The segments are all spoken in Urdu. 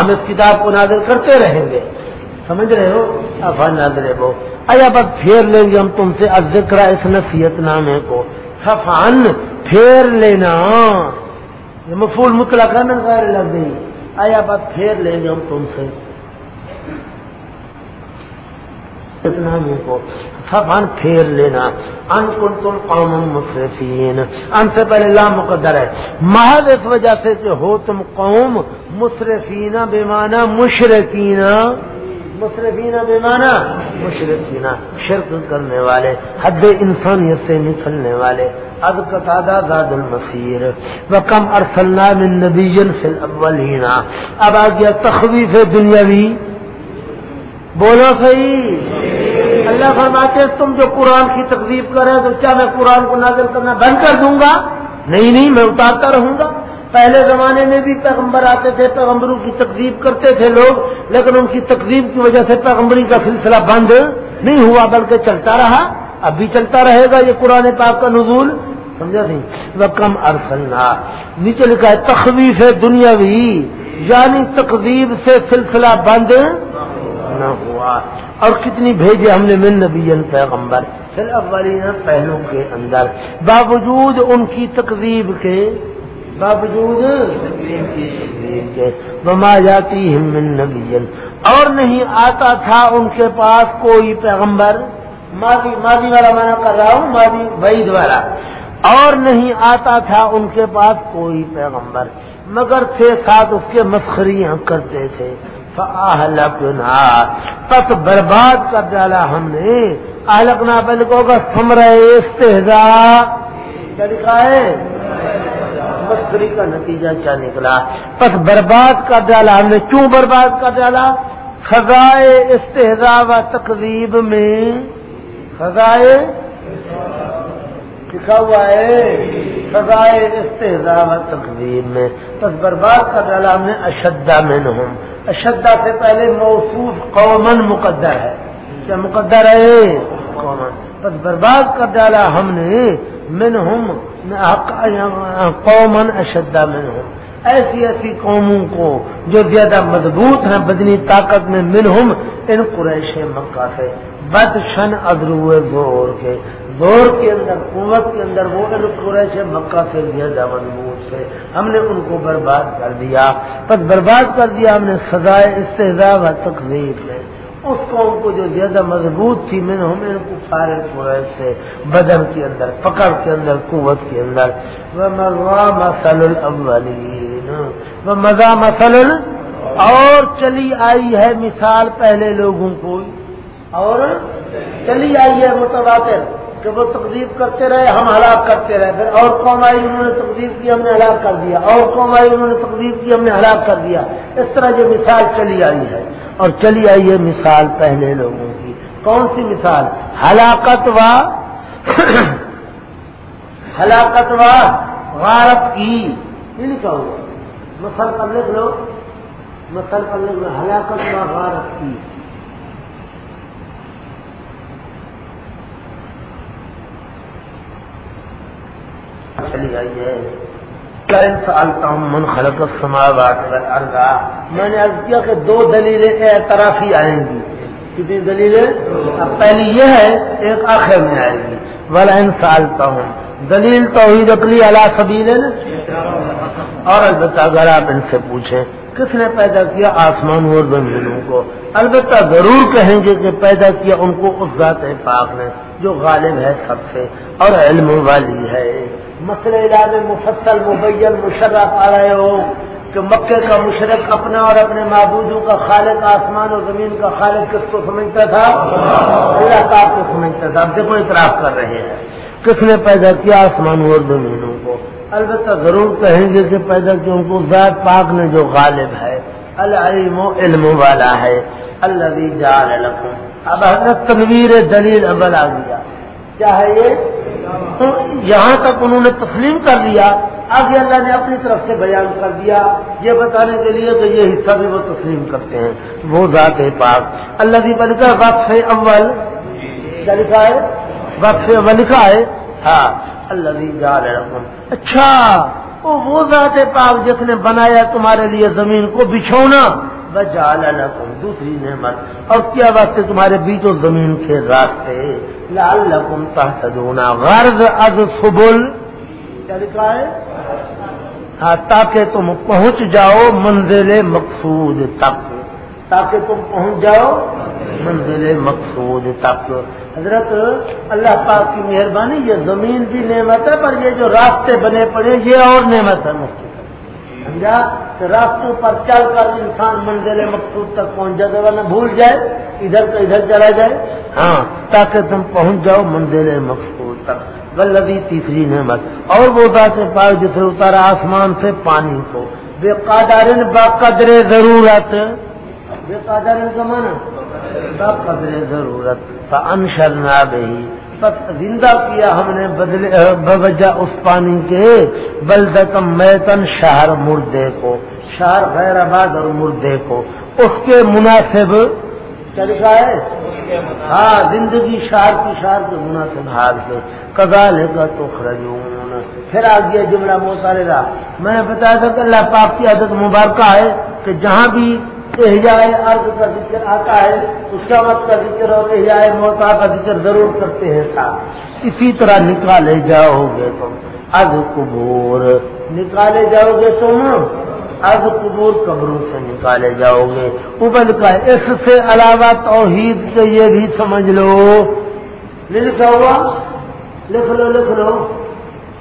ہم اس کتاب کو نازل کرتے رہیں گے۔ سمجھ رہے ہو؟ افا ہاں نازر وہ۔ ایا بس پھیر لیں گے ہم تم سے ذکر اس نصیحت نامے کو۔ سفان پھیر لینا۔ یہ مفول مطلق ہے نا غیر لگ گئی آیا بات پھیر لیں گے ہم تم سے۔ کو۔ سفان پھیر لینا۔ ان کن تم قوم مصرفین ان سے پہلے لا مقدر ہے۔ محض اس وجہ سے کہ ہو تم قوم مصرفین بیمانہ مشرقین مصرفین بیمانہ مشرقین شرک کرنے والے، حد انسانیت سے نکلنے والے۔ اب قطادہ زاد المسیر۔ وکم ارسلنا من نبی فی الاولین۔ اب آ گیا تخویف دنیاوی۔ بولو صحیح۔ اللہ فرماتے تم جو قرآن کی تقریب کرے تو کیا میں قرآن کو نازل کرنا بند کر دوں گا؟ نہیں نہیں، میں اتارتا رہوں گا۔ پہلے زمانے میں بھی پیغمبر آتے تھے، پیغمبروں کی تقریب کرتے تھے لوگ، لیکن ان کی تقریب کی وجہ سے پیغمبری کا سلسلہ بند نہیں ہوا، بلکہ چلتا رہا۔ اب بھی چلتا رہے گا یہ قرآن پاک کا نزول۔ سمجھا نہیں؟ وہ کم ارسلنا نیچے لکھا ہے، تخویف دنیا بھی یعنی تقریب سے سلسلہ بند نہ ہوا۔ اور کتنی بھیجے ہم نے من نبی پیغمبر پھر اولین پہلو کے اندر۔ باوجود ان کی تقریب کے، باوجود بما جاتی من نبی اور نہیں آتا تھا ان کے پاس کوئی پیغمبر۔ ماضی ماضی والا میں کر رہا ہوں، ماضی بعید والا۔ اور نہیں آتا تھا ان کے پاس کوئی پیغمبر۔ مگر تھے ساتھ اس کے مسخریاں کرتے تھے۔ تک برباد کر ڈالا ہم نے۔ اہلکنا بلکوں کا سمر استحزا کیا لکھا ہے؟ مسخری کا نتیجہ کیا نکلا؟ پس برباد کر ڈالا ہم نے۔ کیوں برباد کر ڈالا؟ خزائے استحزا و تقریب میں۔ خزائے لکھا ہوا ہے۔ خزائے استحزا و تقریب میں۔ بس برباد کا ڈالا ہم نے۔ اشدا میں اشدا سے پہلے موصوف قومن مقدر ہے۔ کیا مقدر ہے؟ قومن بس برباد کر ڈالا ہم نے۔ من ہوں قومن اشدا میں ہوں ایسی ایسی قوموں کو جو زیادہ مضبوط ہیں بدنی طاقت میں منہم ان قریش مکہ سے بد شن ادرو زور کے۔ زور کے اندر، قوت کے اندر وہ قریش مکہ سے زیادہ مضبوط تھے ہم نے ان کو برباد کر دیا۔ بس برباد کر دیا ہم نے سزائے استحزا و تقریب میں۔ اس قوم کو جو زیادہ مضبوط تھی، میں نے ان کو سارے قریش سے بدن کے اندر، پکڑ کے اندر، قوت کے اندر۔ وہ مزا مسل الاولین وہ مزا مسل اور چلی آئی ہے مثال پہلے لوگوں کو۔ اور چلی آئی ہے متبادل کہ وہ تقدیب کرتے رہے، ہم ہلاک کرتے رہے۔ پھر اور قوم آئی انہوں نے تقدیب کی، ہم نے ہلاک کر دیا۔ اور قوم آئی انہوں نے تقدیب کی، ہم نے ہلاک کر دیا۔ اس طرح یہ مثال چلی آئی ہے۔ اور چلی آئی ہے مثال پہلے لوگوں کی۔ کون سی مثال؟ ہلاکت و ہلاکت و غارت کی۔ یہ لکھا ہوا مسل پر لکھ لو۔ مسل پر لکھ لو۔ ہلاکت و غارت کی۔ چلی آئی ہے۔ من خلق السماوات والارض۔ میں نے عرض کیا کہ دو دلیلیں اعترافی آئیں گی۔ کتنی دلیلیں؟ اب پہلی یہ ہے، ایک آخر میں آئے گی۔ والا ان سالتا ہوں دلیل توحید اقلی اللہ سبیل اور البتہ اگر آپ ان سے پوچھیں، کس نے پیدا کیا آسمان اور زمینوں کو؟ البتہ ضرور کہیں گے کہ پیدا کیا ان کو اس ذات پاک نے، جو غالب ہے سب سے اور علم والی ہے۔ مسئلہ علاج مفصل، مبین، مشرف آ رہے ہو کہ مکے کا مشرق اپنا اور اپنے معبودوں کا خالق آسمان اور زمین کا خالق کس کو سمجھتا تھا؟ اللہ کا کو سمجھتا تھا۔ اب دیکھو اعتراف کر رہے ہیں۔ کس نے پیدا کیا آسمان اور زمینوں کو؟ البتہ ضرور کہیں گے کہ پیدا کیا ان کو ذات پاک نے جو غالب ہے۔ العلم و علم والا ہے۔ اللہ بھی جال اب حضرت تنویر دلیل ابل آ گیا۔ کیا ہے یہ؟ تو یہاں تک انہوں نے تسلیم کر لیا، آگے اللہ نے اپنی طرف سے بیان کر دیا۔ یہ بتانے کے لیے کہ یہ حصہ بھی وہ تسلیم کرتے ہیں۔ وہ ذات ہے پاک۔ اللہ کی بلکہ وقف اول۔ کیا لکھا ہے؟ وقف اول لکھا ہے؟ ہاں۔ اللہ جا رہے اچھا۔ وہ ذات پاک جس نے بنایا تمہارے لیے زمین کو بچھونا۔ بجال دوسری نعمت۔ اور کیا واسطے تمہارے بیچ و زمین کے راستے؟ لال لکم تحتدونا غرض از سبل کیا لکھا ہے؟ ہاں تاکہ تم پہنچ جاؤ منزل مقصود تک۔ تاکہ تم پہنچ جاؤ منزل مقصود تک۔ حضرت اللہ پاک کی مہربانی یہ زمین بھی نعمت ہے پر یہ جو راستے بنے پڑے یہ اور نعمت ہے مفتی۔ سمجھا؟ کہ راستوں پر چل کر انسان منزل مقصود تک پہنچ جائے ورنہ بھول جائے، ادھر تو ادھر چلا جائے۔ ہاں تاکہ تم پہنچ جاؤ منزل مقصود تک۔ ولدی تیسری نعمت۔ اور وہ ذات پاک جسے اتارا آسمان سے پانی کو۔ بے قادر با قدر ضرورت۔ بے قادر کا مانا با قدر ضرورت۔ انشر نہ بہی بس زندہ کیا ہم نے بدلے بوجہ اس پانی کے۔ بلدکم میتن شہر مردے کو۔ شہر غیر آباد اور مردے کو۔ اس کے مناسب کیا لکھا ہے؟ ہاں زندگی شہر کی شہر کے مناسب حال سے۔ کگال کا تو خرجون پھر آ گیا جملہ موسال میں نے بتایا تھا کہ اللہ پاک کی عادت مبارکہ ہے کہ جہاں بھی احجائے ارد کا ذکر آتا ہے، اس کا مت کا ذکر اور احجائے موتا کا ذکر ضرور کرتے ہیں ساتھ۔ اسی طرح نکالے جاؤ گے تم اد کبور نکالے جاؤ گے تم اب قبور قبروں سے نکالے جاؤ گے اوپر کا اس سے علاوہ توحید سے یہ بھی سمجھ لو۔ لکھا ہوا لکھ لو لکھ لو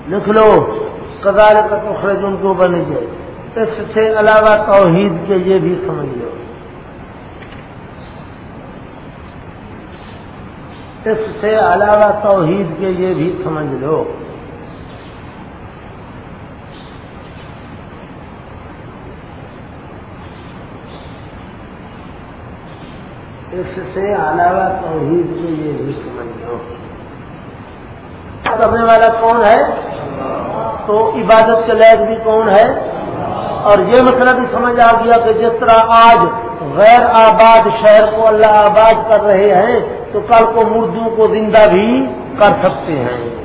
لکھ لو۔ کدار کا تو خرچ ان کو جی۔ بن جائے اس سے علاوہ توحید کے یہ بھی سمجھ لو۔ اس سے علاوہ توحید کے یہ بھی سمجھ لو۔ اس سے علاوہ توحید کے یہ بھی سمجھ لو۔ کرنے والا کون ہے؟ تو عبادت کے لائق بھی کون ہے؟ اور یہ مسئلہ بھی سمجھ آ گیا کہ جس طرح آج غیر آباد شہر کو اللہ آباد کر رہے ہیں، تو کل کو مردوں کو زندہ بھی کر سکتے ہیں۔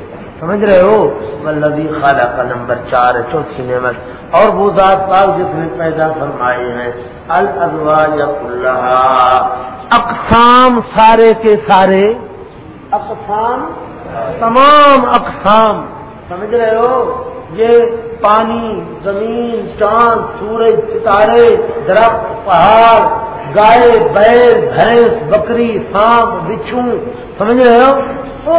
سمجھ رہے ہو؟ ولدی خالہ کا نمبر چار ہے چوتھی نعمت۔ اور وہ ذات پاک جس نے پیدا فرمائے ہیں۔ الزواج اللہ اقسام سارے کے سارے۔ اقسام تمام اقسام، سمجھ رہے ہو؟ یہ پانی، زمین، چاند، سورج، ستارے، درخت، پہاڑ، گائے، بیل، بھینس، بکری، سانپ، بچھو، سمجھ رہے ہو؟ او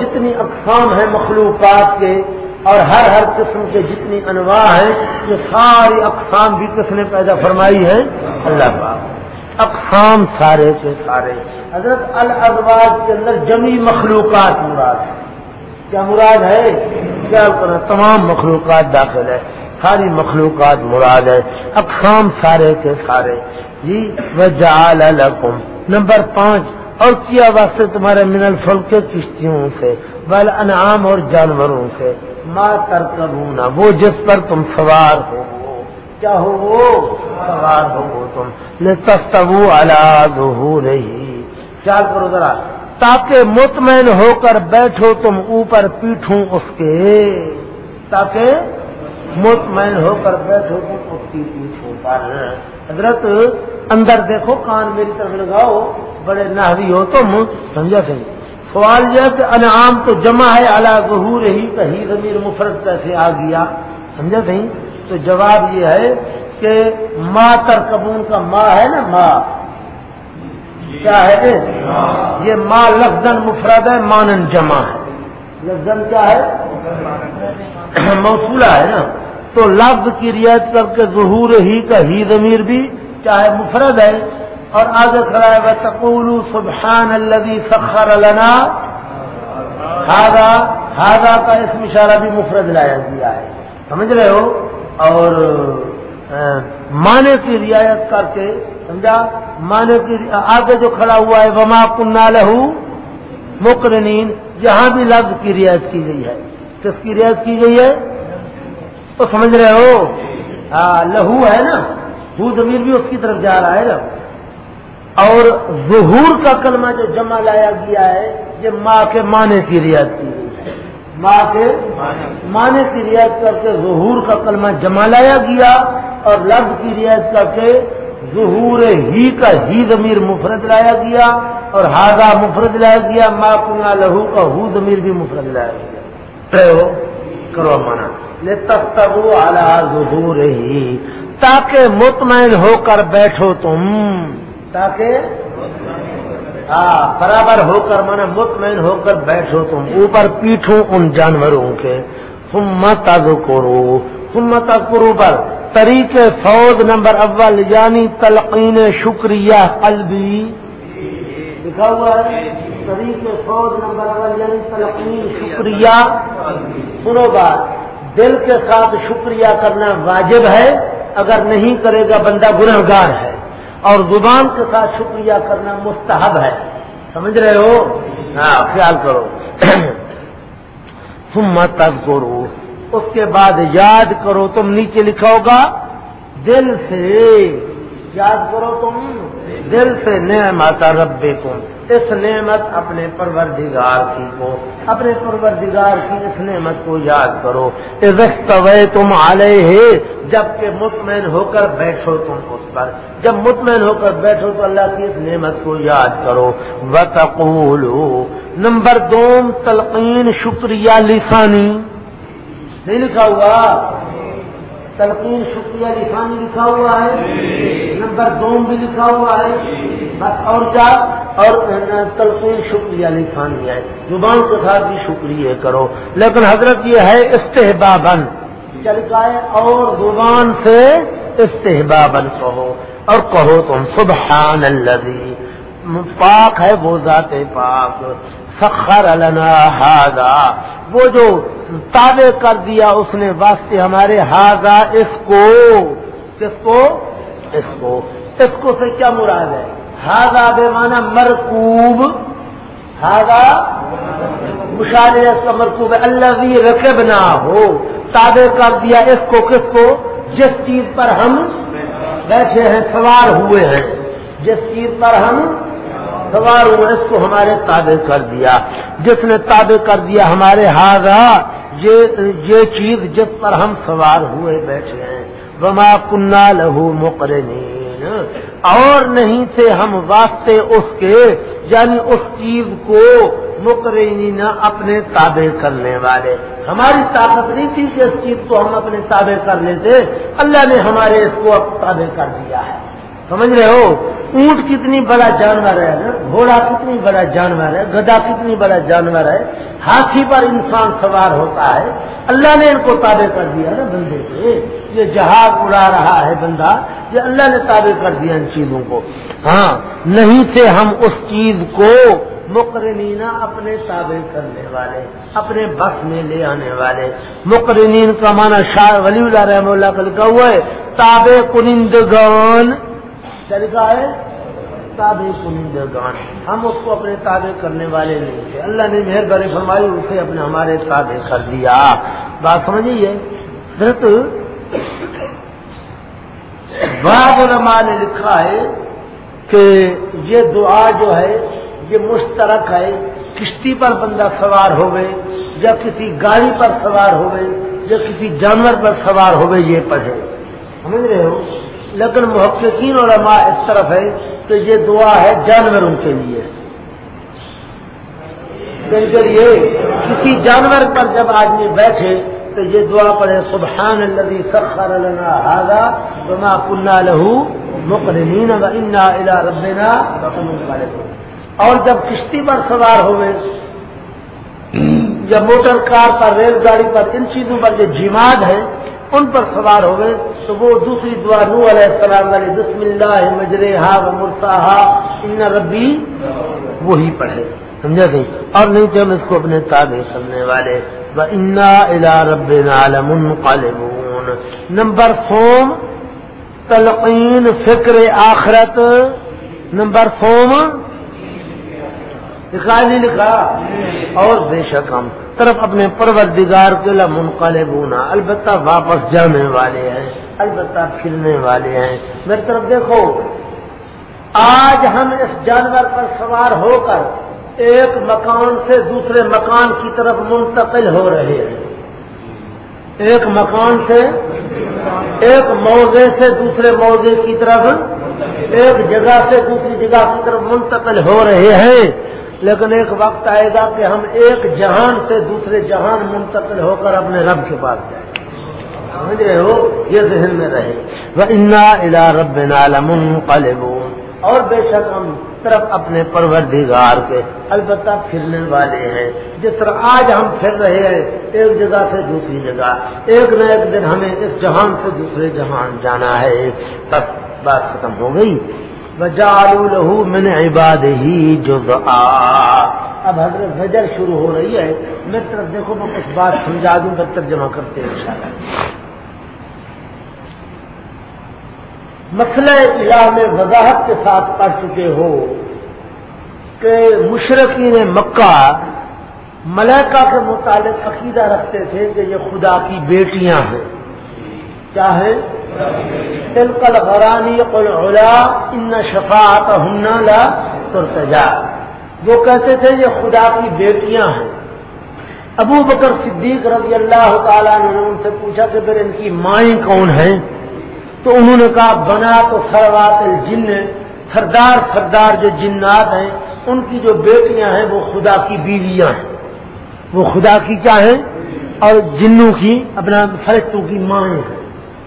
جتنی اقسام ہیں مخلوقات کے، اور ہر ہر قسم کے جتنی انواع ہیں، یہ ساری اقسام بھی کس نے پیدا فرمائی ہے اللہ پاک۔ اقسام سارے کے سارے۔ حضرت الازواج کے اندر جمی مخلوقات مراد ہے کیا مراد ہے؟ کیا تمام مخلوقات داخل ہے ساری مخلوقات مراد ہے اقسام سارے کے سارے۔ جی وہ جال نمبر پانچ اور کیا واسطے تمہارے من الفل کے کشتیوں سے بل انعام اور جانوروں سے۔ ماں ترکبونا وہ جس پر تم سوار ہو۔ کیا ہو وہ؟ سوار ہو تم۔ لتستو الاد ہو رہی خیال کرو ذرا، تاکہ مطمئن ہو کر بیٹھو تم اوپر پیٹھوں اس کے۔ تاکہ مطمئن ہو کر بیٹھو تم اس کی پیٹھوں پر۔ حضرت، اندر دیکھو، کان میری طرف لگاؤ، بڑے نہوی ہو تم، سمجھا صحیح سوال یہ کہ انعام تو جمع ہے اللہ ظہور ہی کہیں زمین مفرد کیسے آ گیا؟ سمجھا صحیح تو جواب یہ ہے کہ ماں تر کبون کا ماں ہے نا ماں۔ کیا ہے جی؟ یہ ماں لفظ مفرد ہے، مانن جمع ہے۔ لفظ کیا ہے؟ موصولہ ہے نا۔ تو لفظ کی رعایت کر کے ظہور ہی کا ہی ضمیر بھی چاہے مفرد ہے۔ اور آگے کھڑا ہے وہ تقول سبحان الذي سخر لنا۔ ہاضا ہاضا کا اس مشارہ بھی مفرد لایا گیا ہے۔ سمجھ رہے ہو؟ اور مانے کی رعایت کر کے، سمجھا؟ مانے کی آگے جو کھڑا ہوا ہے، وما کنہ لہو مکرنین جہاں بھی لفظ کی رعایت کی گئی ہے۔ کس کی رعایت کی گئی ہے؟ تو سمجھ رہے ہو؟ ہاں لہو ہے نا۔ ہو زمین بھی اس کی طرف جا رہا ہے نا۔ اور ظہور کا کلمہ جو جمع لایا گیا ہے، یہ ماں کے معنی کی رعایت کی گئی ہے۔ ماں کے مانے کی رعایت کر کے ظہور کا کلمہ جمع لایا گیا۔ اور لفظ کی رعایت کر کے ظہور ہی کا ہی ضمیر مفرد لایا گیا اور ہاضا مفرد لایا گیا ماں کنگا لہو کا ہو ضمیر بھی مفرد لایا گیا۔ کرو مانا لے تب تب اعلیٰ ظہور ہی تاکہ مطمئن ہو کر بیٹھو تم۔ تاکہ ہاں برابر ہو کر مانا مطمئن ہو کر بیٹھو تم۔ اوپر پیٹھو ان جانوروں کے۔ تم مت کرو تم مت کرو پر۔ طریق فوج نمبر اول یعنی تلقین شکریہ قلبی. لکھا ہوا ہے، طریق فوج نمبر اول یعنی تلقین شکریہ. سنو بات، دل کے ساتھ شکریہ کرنا واجب ہے، اگر نہیں کرے گا بندہ گنہگار ہے. اور زبان کے ساتھ شکریہ کرنا مستحب ہے. سمجھ رہے ہو؟ ہاں خیال کرو۔ تم مت کرو اس کے بعد یاد کرو تم نیچے لکھا ہوگا، دل سے یاد کرو تم، دل سے نعمت رب تم اس نعمت اپنے پروردگار کی کو، اپنے پروردگار کی اس نعمت کو یاد کرو۔ عزت تم آلے ہے جبکہ مطمئن ہو کر بیٹھو تم اس پر۔ جب مطمئن ہو کر بیٹھو تو اللہ کی اس نعمت کو یاد کرو۔ بتقولو نمبر دو، تلقین، شکریہ، لسانی۔ نہیں لکھا ہوا۔ تلقین شکریہ لکھانی لکھا ہوا ہے۔ نمبر دوم بھی لکھا ہوا ہے۔ بس اور کیا؟ اور تلقین شکریہ لکھانی ہے۔ زبان کے ساتھ بھی شکریہ کرو۔ لیکن حضرت یہ ہے استحبابن چل کا ہے؟ اور زبان سے استحبابن کہو۔ اور کہو تم سبحان اللہ پاک ہے وہ ذات پاک۔ سخر لنا ہاضا وہ جو تابع کر دیا اس نے واسطے ہمارے ہاضا اس کو، کس کو؟ اس کو۔ اس کو سے کیا مراد ہے؟ ہاضا بے مانا مرکوب۔ ہاضا مشاہدے کا مرکوب ہے۔ اللہ بھی رقب نہ ہو۔ تابع کر دیا اس کو، کس کو؟ جس چیز پر ہم بیٹھے ہیں، سوار ہوئے ہیں۔ جس چیز پر ہم سوار ہوئے اس کو ہمارے تابع کر دیا۔ جس نے تابع کر دیا ہمارے ہاضا یہ چیز جس پر ہم سوار ہوئے بیٹھے ہیں، وما کنہ لہو مقرنین اور نہیں تھے ہم واسطے اس کے یعنی اس چیز کو مقرنین اپنے تابع کرنے والے۔ ہماری طاقت نہیں تھی کہ اس چیز کو ہم اپنے تابع کر لیتے۔ اللہ نے ہمارے اس کو اب تابع کر دیا ہے۔ سمجھ رہے ہو؟ اونٹ کتنی بڑا جانور ہے، گھوڑا کتنی بڑا جانور ہے گدا کتنی بڑا جانور ہے، ہاتھی پر انسان سوار ہوتا ہے۔ اللہ نے ان کو تابع کر دیا نا بندے سے یہ جہاز اڑا رہا ہے بندہ، یہ اللہ نے تابع کر دیا ان چیزوں کو۔ ہاں نہیں تھے ہم اس چیز کو مقرنین اپنے تابع کرنے والے، اپنے بس میں لے آنے والے۔ مقرنین کا معنی شاہ ولی اللہ رحم اللہ کا لکھا ہوا ہے، تابع کنندگان۔ طریقہ ہے، تابع کنندگان ہم اس کو اپنے تابع کرنے والے نہیں تھے۔ اللہ نے مہربانی فرمائی، اسے اپنے ہمارے تابع کر دیا۔ بات سمجھیے؟ بعض علماء نے لکھا ہے کہ یہ دعا جو ہے، یہ مشترک ہے۔ کشتی پر بندہ سوار ہوئے یا کسی گاڑی پر سوار ہوئے یا کسی جانور پر سوار ہوئے یہ پڑھے۔ سمجھ رہے ہو؟ لیکن محققین علماء اس طرف ہے کہ یہ دعا ہے جانوروں کے لیے۔ یعنی کسی جانور پر جب آدمی بیٹھے تو یہ دعا پڑھے سبحان الذي سخر لنا هذا وما كنا له مقرنين وانا الى ربنا اور جب کشتی پر سوار ہوئے یا موٹر کار پر، ریل گاڑی پر، ان چیزوں پر جو جماعت ہے ان پر سوار ہو گئے تو وہ دوسری دعا نو علیہ السلام والی، بسم اللہ مجرے ہا و مرتا ہا ان ربی وہی پڑھے، سمجھا گئی اور نہیں تو ہم اس کو اپنے تابع کرنے والے۔ انا الا رب عالم نمبر فوم تلقین فکر آخرت۔ نمبر فوم لکھا نہیں لکھا۔ اور بے شک ہم طرف اپنے پروردگار کے لیے منقلب ہونا البتہ واپس جانے والے ہیں، البتہ پھرنے والے ہیں۔ میری طرف دیکھو، آج ہم اس جانور پر سوار ہو کر ایک مکان سے دوسرے مکان کی طرف منتقل ہو رہے ہیں۔ ایک مکان سے ایک موضے سے دوسرے موضے کی طرف، ایک جگہ سے دوسری جگہ کی طرف منتقل ہو رہے ہیں۔ لیکن ایک وقت آئے گا کہ ہم ایک جہان سے دوسرے جہان منتقل ہو کر اپنے رب کے پاس جائیں سمجھ رہے ہو؟ یہ ذہن میں رہے۔ وہ انا الا رب نالم اور بے شک ہم طرف اپنے پروردگار کے البتہ پھرنے والے ہیں۔ جس طرح آج ہم پھر رہے ہیں، ایک جگہ سے دوسری جگہ۔ ایک نہ ایک دن ہمیں اس جہان سے دوسرے جہان جانا ہے۔ بس، بات ختم ہو گئی۔ جالو من عباد ہی اب حضرت زجر شروع ہو رہی ہے میں طرف دیکھو، میں کچھ بات سمجھا دوں گا ترجمہ کرتے ہیں انشاءاللہ۔ مسئلہ الہ میں وضاحت کے ساتھ پڑھ چکے ہو کہ مشرقین مکہ ملیکا کے متعلق عقیدہ رکھتے تھے کہ یہ خدا کی بیٹیاں ہیں۔ کیا ہے تلکل غرانی قلعلا ان شفاعت ہننا لا ترتجا۔ وہ کہتے تھے یہ خدا کی بیٹیاں ہیں۔ ابو بکر صدیق رضی اللہ تعالیٰ نے ان سے پوچھا کہ پھر ان کی مائیں کون ہیں؟ تو انہوں نے کہا، بنا تو سروات الجن سردار سردار جو جنات ہیں، ان کی جو بیٹیاں ہیں، وہ خدا کی بیویاں ہیں۔ وہ خدا کی کیا ہیں؟ اور جنوں کی، اپنا فرشتوں کی مائیں ہیں۔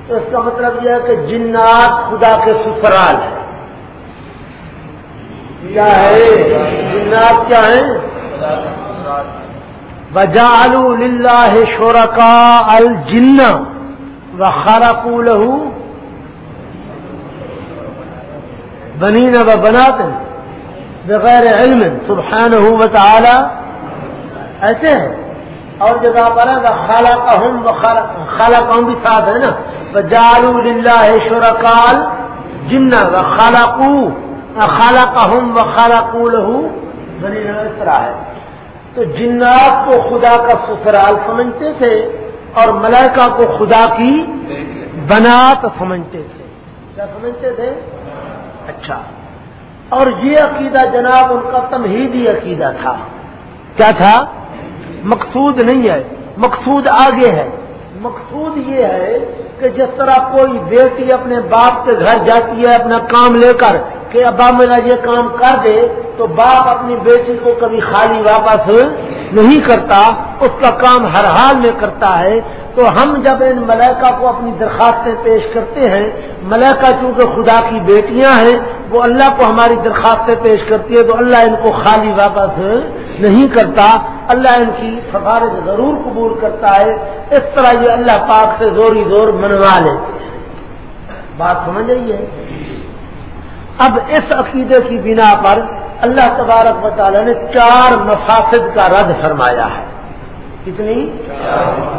تو اس کا مطلب یہ ہے کہ جنات خدا کے سسرال ہیں۔ کیا ہے جنات کیا ہیں؟ بجالو للہ شورکا الجن و خارق لہو بنی نہ بنات بغیر علم سبحان ہوں تعالی۔ ایسے ہیں؟ اور جگہ پر ہے خالہ کا خالہ کا بھی ساتھ ہے نا. جالو للہ شرکال جن و خالہ کو خالہ کا و خالہ کو لہو بنی طرح ہے. تو جنات کو خدا کا سسرال سمجھتے تھے اور ملائکہ کو خدا کی بنات سمجھتے تھے. کیا سمجھتے تھے؟ اچھا. اور یہ عقیدہ جناب ان کا تمہیدی عقیدہ تھا. کیا تھا؟ مقصود نہیں ہے، مقصود آگے ہے۔ مقصود یہ ہے کہ جس طرح کوئی بیٹی اپنے باپ کے گھر جاتی ہے، اپنا کام لے کر کہ ابا میرا یہ کام کر دے، تو باپ اپنی بیٹی کو کبھی خالی واپس نہیں کرتا، اس کا کام ہر حال میں کرتا ہے۔ تو ہم جب ان ملیکہ کو اپنی درخواستیں پیش کرتے ہیں ملیکہ چونکہ خدا کی بیٹیاں ہیں، وہ اللہ کو ہماری درخواستیں پیش کرتی ہے، تو اللہ ان کو خالی واپس نہیں کرتا۔ اللہ ان کی سفارش ضرور قبول کرتا ہے۔ اس طرح یہ اللہ پاک سے زوری زور منوا لے۔ بات سمجھ رہی ہے؟ اب اس عقیدے کی بنا پر اللہ تبارک و تعالیٰ نے چار مفاصد کا رد فرمایا ہے۔ کتنی؟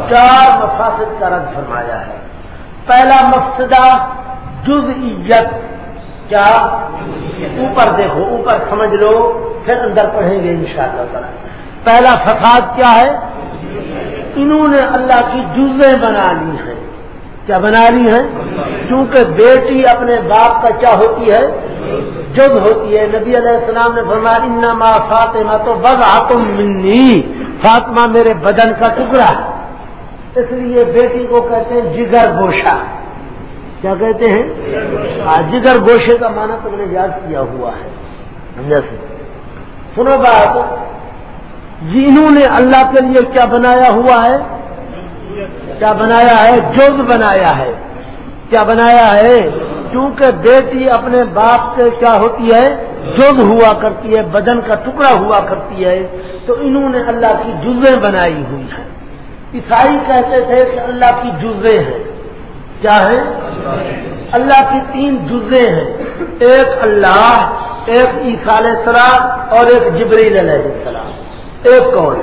چار مفاصد کا رد فرمایا ہے۔ پہلا مفسدہ، جزئیت۔ کیا؟ اوپر دیکھو، اوپر سمجھ لو، پھر اندر پڑھیں گے انشاءاللہ شاء اللہ پہلا فساد کیا ہے؟ انہوں نے اللہ کی جزیں بنا لی ہیں۔ کیا بنا لی ہیں؟ کیونکہ بیٹی اپنے باپ کا کیا ہوتی ہے؟ جز ہوتی ہے، نبی علیہ السلام نے فرمایا، انما فاطمہ تو بز آتم منی. فاطمہ میرے بدن کا ٹکڑا ہے۔ اس لیے بیٹی کو کہتے ہیں جگر گوشا کیا کہتے ہیں؟ ہاں، جگر گوشے کا معنی تم نے یاد کیا ہوا ہے۔ سنو بات جنہوں نے اللہ کے لیے کیا بنایا ہوا ہے؟ کیا بنایا ہے؟ جگ بنایا ہے۔ کیا بنایا ہے؟ کیونکہ بیٹی اپنے باپ سے کیا ہوتی ہے؟ جگ ہوا کرتی ہے، بدن کا ٹکڑا ہوا کرتی ہے۔ تو انہوں نے اللہ کی جزیں بنائی ہوئی ہیں۔ عیسائی کہتے تھے کہ اللہ کی جزیں ہیں۔ کیا ہے اللہ کی تین جزیں ہیں۔ ایک اللہ، ایک عیسا علیہ السلام اور ایک جبریل علیہ السلام۔ ایک کون؟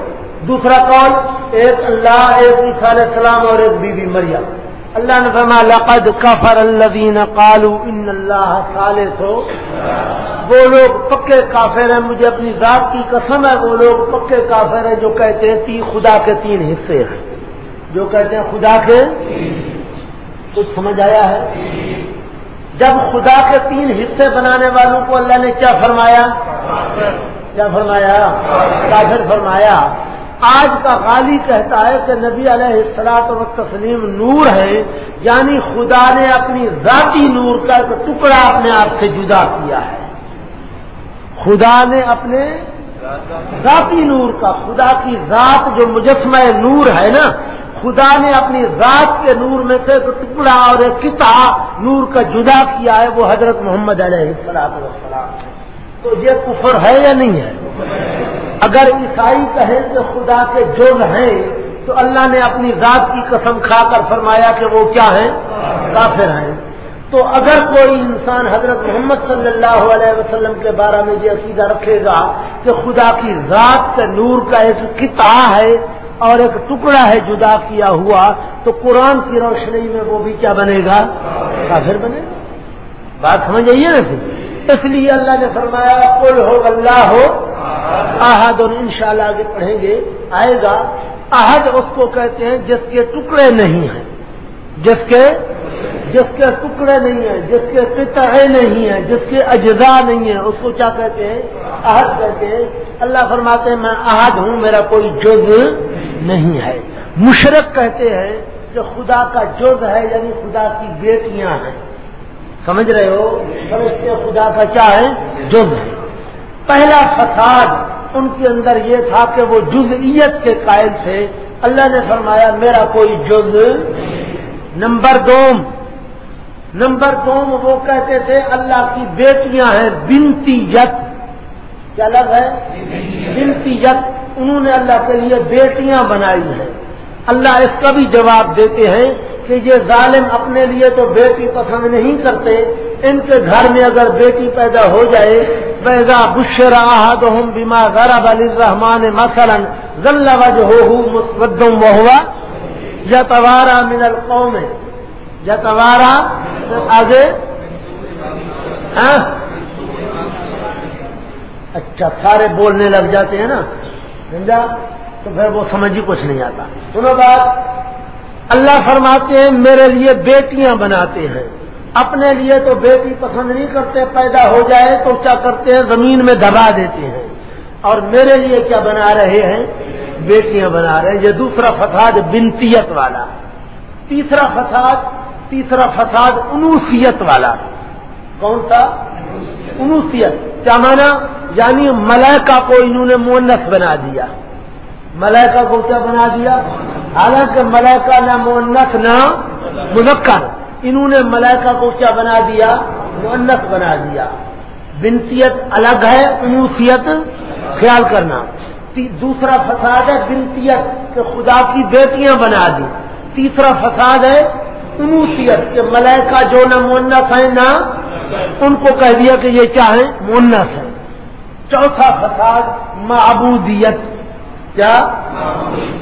دوسرا کون؟ ایک اللہ، ایک عیسا علیہ السلام اور ایک بی بی مریم۔ اللہ نے فرما لقد کفر الذین قالوا ان اللہ ثالث. ہو وہ لوگ پکے کافر ہیں، مجھے اپنی ذات کی قسم ہے، وہ لوگ پکے کافر ہیں جو کہتے ہیں تی خدا کے تین حصے ہیں۔ جو کہتے ہیں خدا کے کچھ سمجھ آیا ہے؟ جب خدا کے تین حصے بنانے والوں کو اللہ نے کیا فرمایا؟ کیا فرمایا؟ کافر فرمایا۔ آج کا غالی کہتا ہے کہ نبی علیہ السلاط و تسلیم نور ہے یعنی خدا نے اپنی ذاتی نور کا ایک ٹکڑا اپنے آپ سے جدا کیا ہے۔ خدا نے اپنے ذاتی نور کا، خدا کی ذات جو مجسمہ نور ہے نا، خدا نے اپنی ذات کے نور میں سے ایک ٹکڑا اور ایک کتا نور کا جدا کیا ہے، وہ حضرت محمد علیہ السلام تو یہ کفر ہے یا نہیں ہے؟ اگر عیسائی کہیں کہ خدا کے جز ہیں، تو اللہ نے اپنی ذات کی قسم کھا کر فرمایا کہ وہ کیا ہیں؟ کافر ہیں۔ تو اگر کوئی انسان حضرت محمد صلی اللہ علیہ وسلم کے بارے میں یہ عقیدہ رکھے گا کہ خدا کی ذات کے نور کا ایک کتا ہے اور ایک ٹکڑا ہے جدا کیا ہوا، تو قرآن کی روشنی میں وہ بھی کیا بنے گا؟ کافر بنے گا۔ بات سمجھ آئیے نا اس لیے اللہ نے فرمایا کل ہو اللہ. ہو آہد اور انشاءاللہ آگے پڑھیں گے. آئے گا. آہد اس کو کہتے ہیں جس کے ٹکڑے نہیں ہیں. جس کے جس کے ٹکڑے نہیں ہیں. جس کے قطعے نہیں ہیں. جس کے اجزاء نہیں ہیں. اس کو کیا کہتے ہیں؟ عہد کہتے ہیں. اللہ فرماتے ہیں، میں عہد ہوں. میرا کوئی جز نہیں ہے. مشرق کہتے ہیں کہ خدا کا جز ہے یعنی خدا کی بیٹیاں ہیں. سمجھ رہے ہو؟ فرشتے خدا کا کیا ہے؟ جز ہے۔ پہلا فساد ان کے اندر یہ تھا کہ وہ جزئیت کے قائل تھے۔ اللہ نے فرمایا، میرا کوئی جز نمبر دوم نمبر دوم وہ کہتے تھے، اللہ کی بیٹیاں ہیں بنتی یت کیا لگ ہے؟ بنتی یت انہوں نے اللہ کے لیے بیٹیاں بنائی ہیں۔ اللہ اس کا بھی جواب دیتے ہیں کہ یہ ظالم اپنے لیے تو بیٹی پسند نہیں کرتے، ان کے گھر میں اگر بیٹی پیدا ہو جائے بیگا بشر احد ہوں بیما غرب علی رحمان مثلاً ذلہ وج ہو ہوا یا توارا من القوم۔ یا توارا آگے ہاں؟ اچھا سارے بولنے لگ جاتے ہیں نا۔ سمجھا؟ تو پھر وہ سمجھ ہی کچھ نہیں آتا۔ سنو بات۔ اللہ فرماتے ہیں، میرے لیے بیٹیاں بناتے ہیں۔ اپنے لیے تو بیٹی پسند نہیں کرتے، پیدا ہو جائے تو کیا کرتے ہیں؟ زمین میں دبا دیتے ہیں۔ اور میرے لیے کیا بنا رہے ہیں؟ بیٹیاں بنا رہے ہیں۔ یہ دوسرا فساد بنتیت والا۔ تیسرا فساد تیسرا فساد انوسیت والا۔ کون سا؟ انوسیت۔ کیا مانا؟ یعنی ملائکہ کو انہوں نے مونس بنا دیا۔ ملائکہ کو کیا بنا دیا؟ حالانکہ ملائکہ نہ مونس نہ منقر انہوں نے ملائکہ کو کیا بنا دیا؟ مونس بنا دیا۔ بنسیت الگ ہے، انوسیت خیال کرنا۔ دوسرا فساد ہے بنسیت کہ خدا کی بیٹیاں بنا دی۔ تیسرا فساد ہے انوسیت کہ ملائکہ جو نہ مونس ہے نہ ان کو کہہ دیا کہ یہ کیا ہے مونس ہے چوتھا فساد معبودیت۔ کیا؟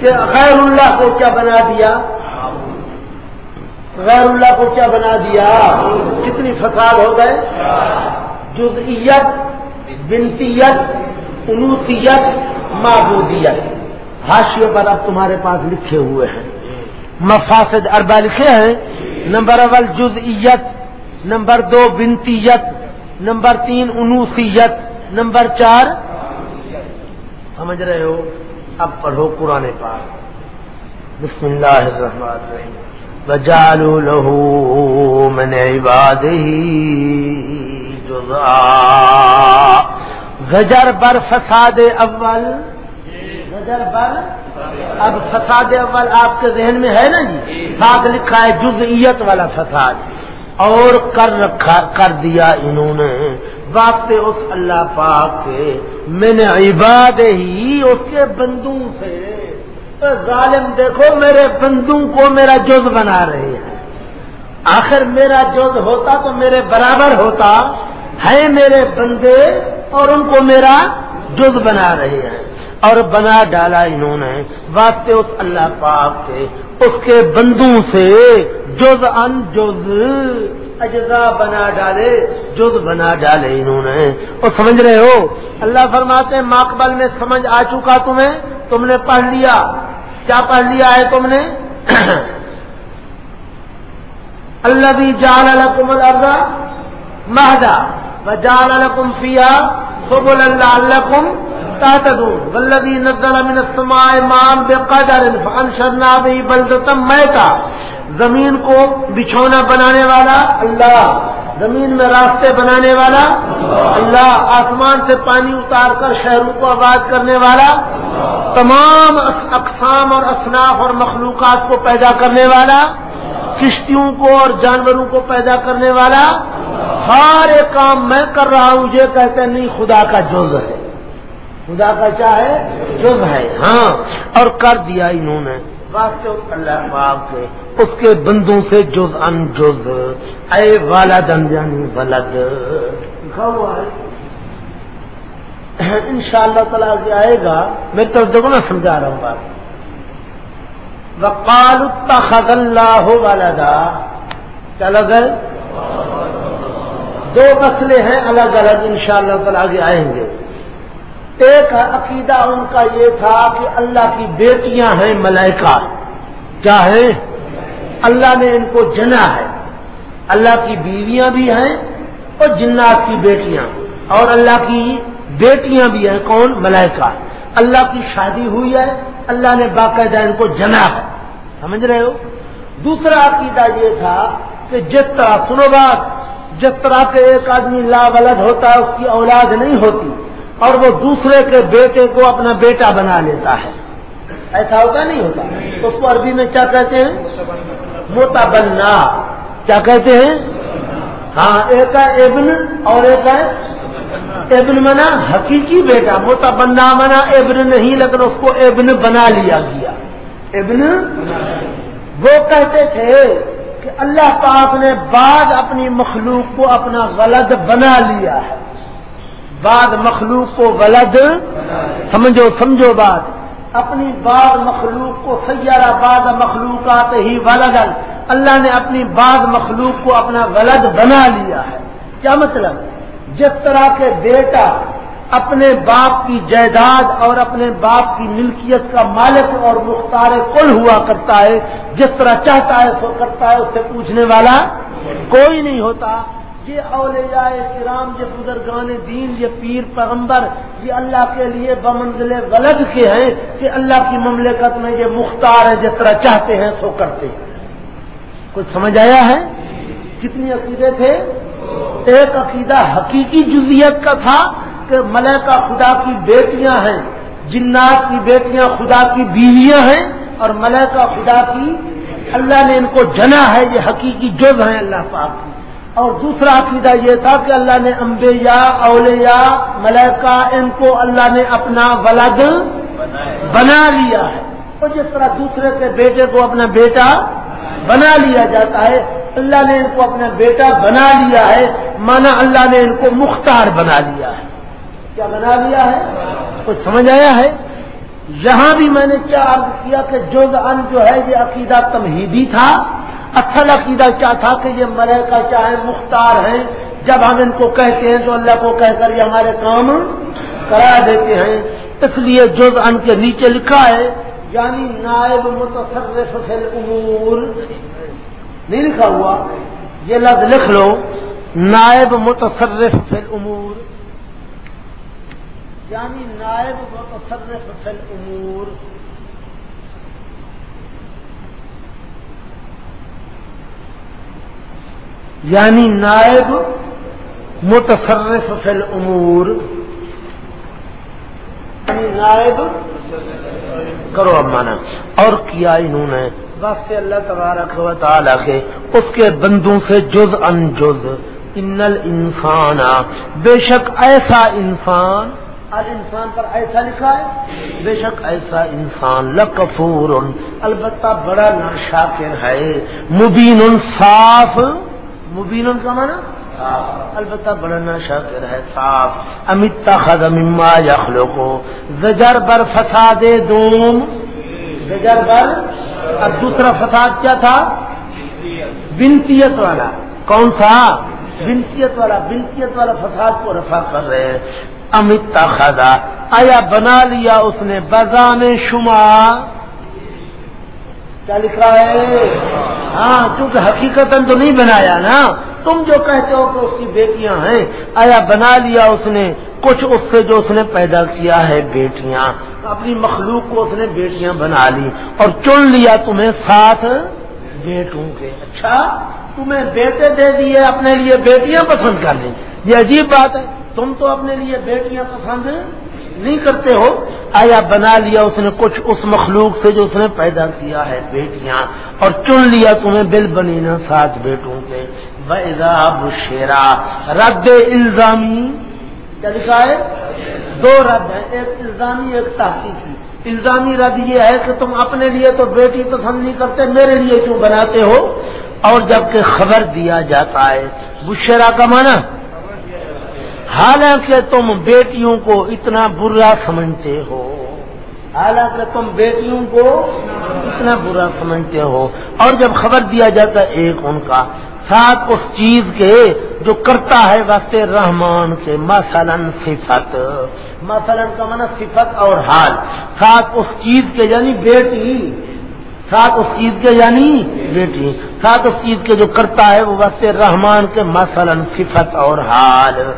کہ غیر اللہ کو کیا بنا دیا؟ غیر اللہ کو کیا بنا دیا؟ کتنی فساد ہو گئے؟ جزئیت، بنتیت، انوسیت، معبودیت۔ حاشیوں پر اب تمہارے پاس لکھے ہوئے ہیں۔ مفاسد اربا لکھے ہیں۔ نمبر اول جزئیت، نمبر دو بنتیت، نمبر تین انوسیت، نمبر چار۔ سمجھ رہے ہو؟ اب پڑھو قرآن پاک۔ بسم اللہ الرحمن الرحیم۔ وجعلوا له من عباده جزا زجر بر فساد اول زجر بر اب فساد اول آپ کے ذہن میں ہے نا جی؟ ساتھ لکھا ہے جزئیت والا فساد۔ اور کر رکھا کر دیا انہوں نے۔ واسطے اس اللہ پاک کے میں نے عباد ہی اس کے بندوں سے۔ ظالم دیکھو، میرے بندوں کو میرا جز بنا رہے ہیں۔ آخر میرا جز ہوتا تو میرے برابر ہوتا ہے میرے بندے اور ان کو میرا جز بنا رہے ہیں۔ اور بنا ڈالا انہوں نے واسطے اس اللہ پاک کے، اس کے بندوں سے، جز ان جز۔ اجزا بنا ڈالے، جز بنا ڈالے انہوں نے۔ اور سمجھ رہے ہو؟ اللہ فرماتے ہیں ماکبل میں سمجھ آ چکا تمہیں، تم نے پڑھ لیا۔ کیا پڑھ لیا ہے تم نے؟ اللہ بھی جال الحکم الرضا مہدا و جال الحکم فیا سبل اللہ اللہ ولدی نزل من السماء ماء بقدر فانشرنا به بلدة میتا زمین کو بچھونا بنانے والا اللہ، زمین میں راستے بنانے والا اللہ، آسمان سے پانی اتار کر شہروں کو آباد کرنے والا تمام اقسام اور اصناف اور مخلوقات کو پیدا کرنے والا کشتیوں کو اور جانوروں کو پیدا کرنے والا ہر ایک کام میں کر رہا ہوں، یہ کہتے نہیں، خدا کا جز ہے۔ خدا کا کیا ہے جز ہے۔ ہاں اور کر دیا انہوں نے۔ اللہ پاک کے اس کے بندوں سے جز ان جز۔ اے والد یعنی ولد۔ لکھا ہوا ہے ان شاء اللہ تعالیٰ سے آئے گا۔ میں نا سمجھا رہا ہوں بات۔ وقال اتخذ اللہ کیا لگ ہے؟ دو مسئلے ہیں الگ الگ ان شاء اللہ تعالیٰ آگے آئیں گے۔ ایک عقیدہ ان کا یہ تھا کہ اللہ کی بیٹیاں ہیں ملائکہ۔ کیا ہے اللہ نے ان کو جنا ہے۔ اللہ کی بیویاں بھی ہیں اور جنات کی بیٹیاں۔ اور اللہ کی بیٹیاں بھی ہیں۔ کون؟ ملائکہ۔ اللہ کی شادی ہوئی ہے۔ اللہ نے باقاعدہ ان کو جنا ہے۔ سمجھ رہے ہو؟ دوسرا عقیدہ یہ تھا کہ جس طرح سنو بات، جس طرح کے ایک آدمی لا ولد ہوتا ہے، اس کی اولاد نہیں ہوتی۔ اور وہ دوسرے کے بیٹے کو اپنا بیٹا بنا لیتا ہے۔ ایسا ہوتا نہیں ہوتا۔ اس کو عربی میں کیا کہتے ہیں؟ موتا کیا کہتے ہیں؟ ہاں ایک ہے ابن اور ایک ہے ابن منا، حقیقی بیٹا۔ موتا بننا منا، ابن نہیں، لیکن اس کو ابن بنا لیا گیا۔ ابن وہ کہتے تھے کہ اللہ پاک نے بعد اپنی مخلوق کو اپنا غلط بنا لیا ہے۔ بعد مخلوق کو ولد، سمجھو سمجھو بات۔ اپنی بعد مخلوق کو سیارہ بعد مخلوقات ہی ولد اللہ نے اپنی بعد مخلوق کو اپنا ولد بنا لیا ہے۔ کیا مطلب؟ جس طرح کے بیٹا اپنے باپ کی جائیداد اور اپنے باپ کی ملکیت کا مالک اور مختار کل ہوا کرتا ہے، جس طرح چاہتا ہے سو کرتا ہے، اس سے پوچھنے والا کوئی نہیں ہوتا۔ یہ اولیاء کرام یہ بزرگان دین، یہ پیر پیغمبر، یہ اللہ کے لیے بمنزل غلط کے ہیں کہ اللہ کی مملکت میں یہ مختار ہے، جس طرح چاہتے ہیں سو کرتے ہیں۔ کچھ سمجھ آیا ہے؟ کتنی عقیدے تھے؟ ایک عقیدہ حقیقی جزیت کا تھا کہ ملکہ خدا کی بیٹیاں ہیں، جنات کی بیٹیاں خدا کی بیویاں ہیں اور ملکہ خدا کی، اللہ نے ان کو جنا ہے، یہ حقیقی جز ہیں اللہ پاک کی۔ اور دوسرا عقیدہ یہ تھا کہ اللہ نے انبیاء، اولیاء، ملائکہ، ان کو اللہ نے اپنا ولد بنا لیا ہے۔ اور جس طرح دوسرے کے بیٹے کو اپنا بیٹا بنا لیا جاتا ہے، اللہ نے ان کو اپنا بیٹا بنا لیا ہے۔ مانا اللہ نے ان کو مختار بنا لیا ہے۔ کیا بنا لیا ہے؟ کچھ سمجھ آیا ہے؟ یہاں بھی میں نے کیا عرض کیا کہ جو ان جو ہے یہ عقیدہ تمہیدی تھا، اصل عقیدہ کیا تھا کہ یہ مرے کا چاہے مختار ہیں۔ جب ہم ان کو کہتے ہیں تو اللہ کو کہہ کر یہ ہمارے کام کرا دیتے ہیں۔ اس لیے جز ان کے نیچے لکھا ہے یعنی نائب متصرف الامور۔ نہیں لکھا ہوا، یہ لفظ لکھ لو، نائب متصرف الامور۔ یعنی نائب متصرف فی الامور۔ یعنی نائب متصرف فی الامور۔ یعنی نائب کرو اب مانا۔ اور کیا انہوں نے بس اللہ تبارک و تعالیٰ کے اس کے بندوں سے جز ان جز۔ ان انسان بے شک ایسا انسان انسان پر ایسا لکھا ہے؟ بے شک ایسا انسان لکفور البتہ بڑا ناشاکر ہے۔ مبین صاف۔ مبین کا مانا البتہ بڑھنا شاکر ہے صاف۔ امت خد اما یخلو کو زجر بر فساد دوم۔ زجر بر؟ اب دوسرا فساد کیا تھا؟ بنتیت والا۔ کون تھا بنتیت والا۔ بنتیت والا فساد کو رفا کر رہے ہیں۔ امت خدا آیا بنا لیا اس نے بزان شما کیا لکھا ہے؟ ہاں کیونکہ حقیقت تو نہیں بنایا نا۔ تم جو کہتے ہو کہ اس کی بیٹیاں ہیں، آیا بنا لیا اس نے؟ کچھ اس سے جو اس نے پیدا کیا ہے بیٹیاں۔ اپنی مخلوق کو اس نے بیٹیاں بنا لی۔ اور چن لیا تمہیں ساتھ بیٹوں کے۔ اچھا تمہیں بیٹے دے دیے اپنے لیے، بیٹیاں پسند کر لی یہ عجیب بات ہے۔ تم تو اپنے لیے بیٹیاں پسند نہیں کرتے ہو۔ آیا بنا لیا اس نے کچھ اس مخلوق سے جو اس نے پیدا کیا ہے بیٹیاں، اور چن لیا تمہیں بل بنی نا سات بیٹوں کے شیرا رد الزامی کیا لکھا ہے؟ دو رد ہیں، ایک الزامی، ایک تحقیقی۔ الزامی رد یہ ہے کہ تم اپنے لیے تو بیٹی پسند نہیں کرتے، میرے لیے کیوں بناتے ہو؟ اور جبکہ خبر دیا جاتا ہے بشیرا کا مانا حالانکہ تم بیٹیوں کو اتنا برا سمجھتے ہو۔ حالانکہ تم بیٹیوں کو اتنا برا سمجھتے ہو۔ اور جب خبر دیا جاتا ہے ایک ان کا، ساتھ اس چیز کے جو کرتا ہے واسطے رحمان کے، مثلا صفت۔ مثلا کا من صفت اور حال۔ ساتھ اس چیز کے یعنی بیٹی۔ ساتھ اس چیز کے یعنی بیٹی۔ ساتھ اس چیز کے جو کرتا ہے وہ واسطے رحمان کے، مثلا صفت اور حال۔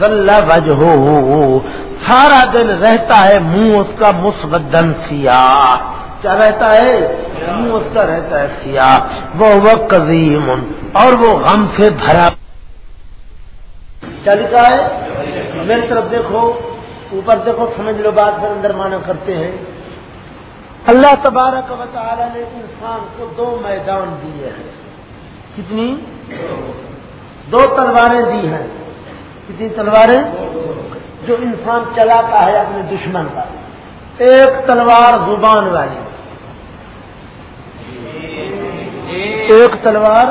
وجہ سارا دن رہتا ہے منہ اس کا مسودن سیاہ. کیا رہتا ہے؟ منہ اس کا رہتا ہے سیاہ. وہ وہ قدیم اور وہ غم سے بھرا. کیا لکھا ہے؟ میری طرف دیکھو. اوپر دیکھو، سمجھ لو بات، پھر اندر مانا کرتے ہیں. اللہ تبارک و تعالی نے انسان کو دو میدان دیے ہیں. کتنی؟ دو تلواریں دی ہیں. کتنی تلواریں جو انسان چلاتا ہے اپنے دشمن کا ایک تلوار زبان والی۔ ایک تلوار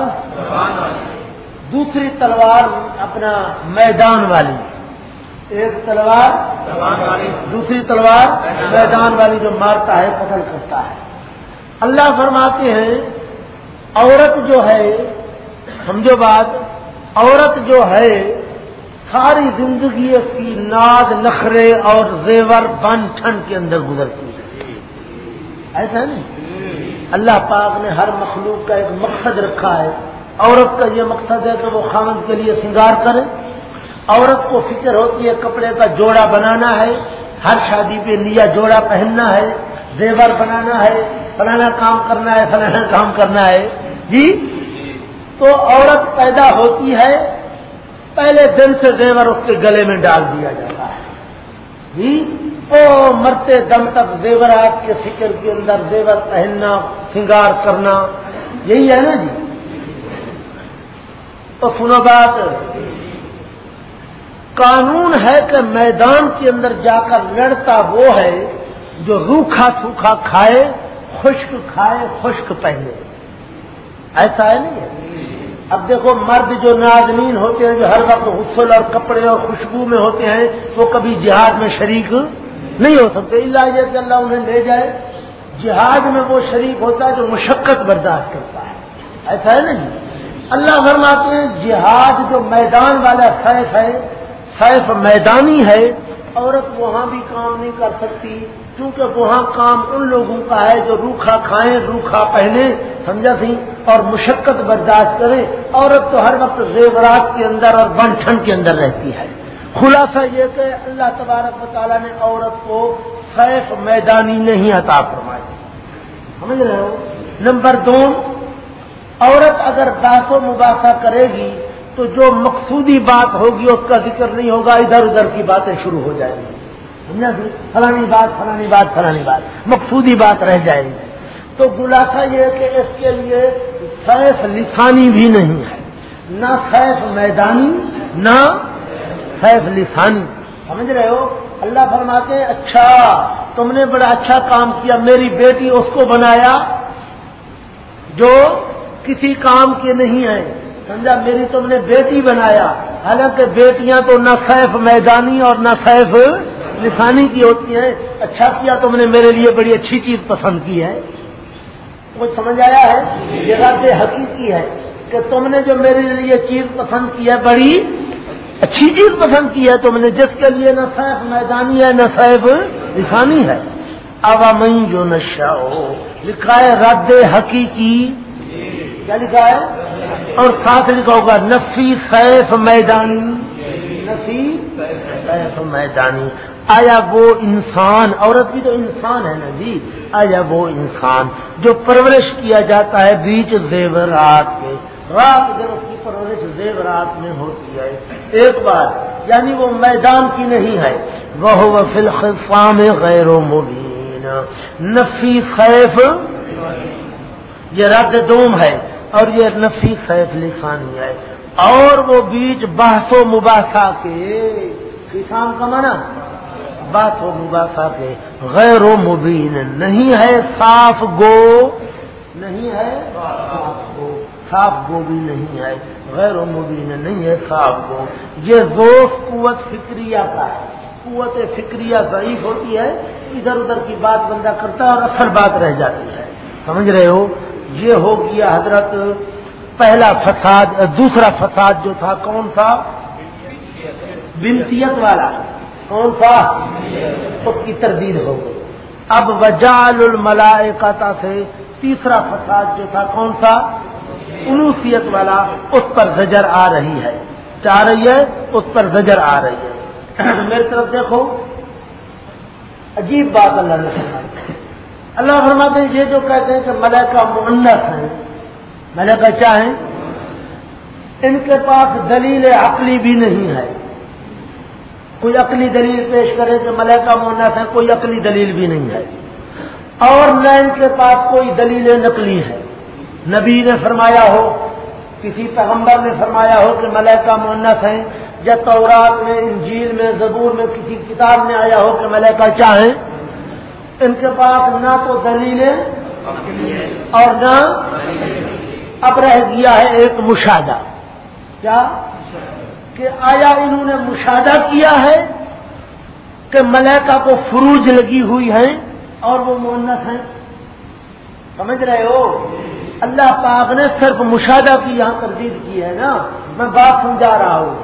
دوسری تلوار اپنا میدان والی۔ ایک تلوار دوسری تلوار میدان والی جو مارتا ہے، قتل کرتا ہے۔ اللہ فرماتے ہیں، عورت جو ہے، سمجھو بات، عورت جو ہے ساری زندگی اس کی ناد، نخرے اور زیور بن ٹھنڈ کے اندر گزرتی ہے۔ ایسا ہے نہیں؟ اللہ پاک نے ہر مخلوق کا ایک مقصد رکھا ہے۔ عورت کا یہ مقصد ہے کہ وہ خامد کے لیے سنگار کرے۔ عورت کو فکر ہوتی ہے کپڑے کا جوڑا بنانا ہے، ہر شادی پہ نیا جوڑا پہننا ہے، زیور بنانا ہے، فلانا کام کرنا ہے، فلانا کام کرنا ہے۔ جی؟ تو عورت پیدا ہوتی ہے پہلے دن سے زیور اس کے گلے میں ڈال دیا جاتا ہے۔ جی؟ او مرتے دم تک زیورات کے فکر کے اندر زیور پہننا، سنگار کرنا، یہی ہے نا جی؟ تو سنو بات، قانون ہے کہ میدان کے اندر جا کر لڑتا وہ ہے جو روکھا سوکھا کھائے، خشک کھائے، خشک پہنے۔ ایسا ہے نہیں اب دیکھو مرد جو نازمین ہوتے ہیں، جو ہر وقت غسل اور کپڑے اور خوشبو میں ہوتے ہیں، وہ کبھی جہاد میں شریک نہیں ہو سکتے۔ اللہ یہ کہ اللہ انہیں لے جائے۔ جہاد میں وہ شریک ہوتا ہے جو مشقت برداشت کرتا ہے۔ ایسا ہے نہیں؟ اللہ فرماتے ہیں، جہاد جو میدان والا سیف ہے، سیف میدانی ہے، عورت وہاں بھی کام نہیں کر سکتی۔ کیونکہ وہاں کام ان لوگوں کا ہے جو روکھا کھائیں، روکھا پہنے سمجھا سی؟ اور مشقت برداشت کرے عورت تو ہر وقت زیورات کے اندر اور بن ٹھنڈ کے اندر رہتی ہے۔ خلاصہ یہ کہ اللہ تبارک و تعالیٰ نے عورت کو سیف میدانی نہیں عطا فرمائی۔ سمجھ رہے ہو؟ نمبر دو، عورت اگر باس و مباحثہ کرے گی تو جو مقصودی بات ہوگی اس کا ذکر نہیں ہوگا، ادھر ادھر کی باتیں شروع ہو جائیں گی۔ سمجھا فلانی بات فلانی بات فلانی بات۔ مقصودی بات رہ جائے گی۔ تو خلاصہ یہ کہ اس کے لیے سیف لسانی بھی نہیں ہے۔ نہ سیف میدانی، نہ سیف لسانی۔ سمجھ رہے ہو؟ اللہ فرماتے ہیں اچھا تم نے بڑا اچھا کام کیا، میری بیٹی اس کو بنایا جو کسی کام کے نہیں ہے۔ سمجھا؟ میری تم نے بیٹی بنایا۔ حالانکہ بیٹیاں تو نہ سیف میدانی اور نہ سیف لسانی کی ہوتی ہیں اچھا کیا تم نے میرے لیے بڑی اچھی چیز پسند کی ہے؟ وہ سمجھ آیا ہے؟ یہ بات حقیقی ہے کہ تم نے جو میرے لیے چیز پسند کی ہے، بڑی اچھی چیز پسند کی ہے، تم نے جس کے لیے نہ سیف میدانی ہے، نہ سیف لسانی ہے۔ عوامین جو نشہ ہو لکھا ہے رد حقیقی۔ کیا لکھا ہے؟ اور ساتھ لکھا ہوگا، نفی سیف میدانی۔ نفی سیف میدانی۔ آیا وہ انسان، عورت بھی تو انسان ہے نا جی آیا وہ انسان جو پرورش کیا جاتا ہے بیچ زیورات کے۔ رات جب اس کی پرورش زیورات میں ہوتی ہے، ایک بار یعنی وہ میدان کی نہیں ہے وہ فلخام غیر و مبین۔ نفی خیف، یہ رد دوم ہے، اور یہ نفی خیف لسانی ہے۔ اور وہ بیچ بحث و مباحثہ کے، کسان کا مانا بات و مباحثہ کے، غیر و مبین، نہیں ہے صاف گو، نہیں ہے صاف گو صاف گو بھی نہیں ہے، غیر و مبین نہیں ہے صاف گو۔ یہ ذوق قوت فکریہ کا ہے۔ قوت فکریہ ضعیف ہوتی ہے، ادھر ادھر کی بات بندہ کرتا ہے اور اصل بات رہ جاتی ہے۔ سمجھ رہے ہو؟ یہ ہو گیا حضرت پہلا فساد، دوسرا فساد جو تھا، کون تھا؟ بنتیت والا۔ کون سا؟ اس کی تردید ہو گئی۔ اب وجال الملائکتا سے تیسرا فساد جو تھا کون سا؟ انوسیت والا، اس پر زجر آ رہی ہے۔ چاہ رہی ہے، اس پر زجر آ رہی ہے۔ میری طرف دیکھو۔ عجیب بات اللہ نے فرمائی۔ اللہ فرماتے ہیں، یہ جو کہتے ہیں کہ ملائکہ منت ہیں، ملائکہ کیا ہیں؟ ان کے پاس دلیل عقلی بھی نہیں ہے۔ کوئی عقلی دلیل پیش کرے کہ ملائکہ مونس ہے کوئی عقلی دلیل بھی نہیں ہے۔ اور نہ ان کے پاس کوئی دلیل نقلی ہے۔ نبی نے فرمایا ہو، کسی پیغمبر نے فرمایا ہو کہ ملائکہ مونس ہیں، یا تورات میں، انجیل میں، زبور میں، کسی کتاب میں آیا ہو کہ ملائکہ چاہیں ان کے پاس نہ تو دلیل اور نہ اب رہ گیا ہے ایک مشاہدہ۔ کیا؟ کہ آیا انہوں نے مشاہدہ کیا ہے کہ ملیکا کو فروج لگی ہوئی ہیں اور وہ مونت ہیں؟ سمجھ رہے ہو؟ اللہ پاک نے صرف مشاہدہ کی یہاں تردید کی ہے نا؟ میں بات سمجھا رہا ہوں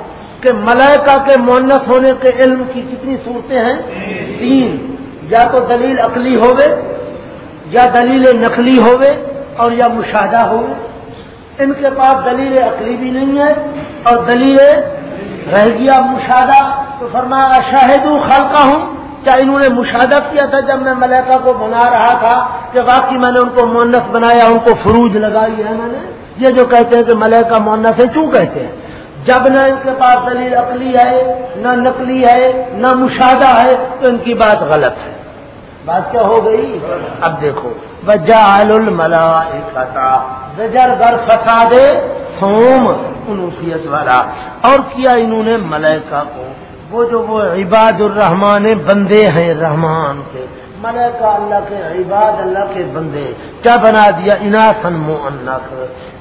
کہ ملائکہ کے مونت ہونے کے علم کی کتنی صورتیں ہیں؟ تین۔ یا تو دلیل عقلی ہوگے یا دلیل نقلی ہوگے اور یا مشاہدہ ہوگے ان کے پاس دلیل عقلی بھی نہیں ہے اور دلیل رہ گیا مشاہدہ۔ تو فرمایا شاہد خلقہ ہوں کیا انہوں نے مشاہدہ کیا تھا جب میں ملیکا کو بنا رہا تھا کہ واقعی میں نے ان کو مونس بنایا، ان کو فروج لگائی ہے میں نے؟ یہ جو کہتے ہیں کہ ملیکا مونس ہے کیوں کہتے ہیں؟ جب نہ ان کے پاس دلیل عقلی ہے، نہ نقلی ہے، نہ مشاہدہ ہے، تو ان کی بات غلط ہے۔ بات کیا ہو گئی؟ اب دیکھو۔ بجال الملا زجر گر فساد سوم انوسیت والا۔ اور کیا انہوں نے ملائکہ کو؟ وہ جو وہ عباد الرحمان بندے ہیں رحمان کے۔ ملائکہ اللہ کے عباد اللہ کے بندے۔ کیا بنا دیا؟ اناسن معنق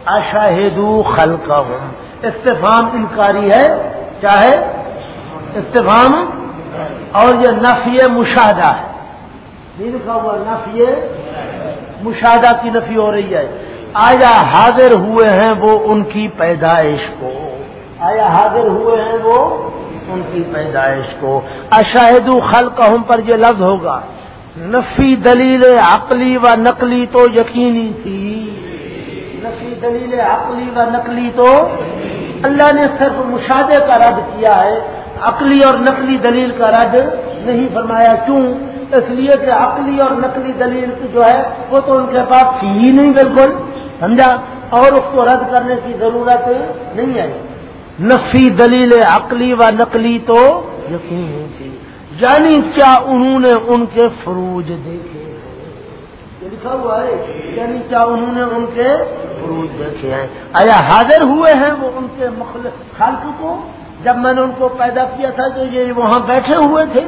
اشاہدو خلقہ ہوں استفام انکاری ہے؟ چاہے استفام اور یہ نفی مشاہدہ ہے۔ نہیں لکھا ہوا نفی مشاہدہ کی نفی ہو رہی ہے۔ آیا حاضر ہوئے ہیں وہ ان کی پیدائش کو۔ آیا حاضر ہوئے ہیں وہ ان کی پیدائش کو۔ اشاہد خلق ہم پر یہ لفظ ہوگا۔ نفی دلیل عقلی و نقلی تو یقینی تھی۔ نفی دلیل عقلی و نقلی تو اللہ نے صرف مشاہدے کا رد کیا ہے۔ عقلی اور نقلی دلیل کا رد نہیں فرمایا۔ کیوں؟ اس لیے کہ عقلی اور نقلی دلیل جو ہے، وہ تو ان کے پاس تھی ہی نہیں بالکل، سمجھا؟ اور اس کو رد کرنے کی ضرورت نہیں ہے۔ نفی دلیل عقلی و نقلی تو یقین تھی جی۔ یعنی کیا انہوں نے ان کے فروج دیکھے لکھا ہوا ہے۔ یعنی کیا انہوں نے ان کے فروج دیکھے ہیں؟ آیا حاضر ہوئے ہیں وہ ان کے خالق کو؟ جب میں نے ان کو پیدا کیا تھا تو یہ وہاں بیٹھے ہوئے تھے۔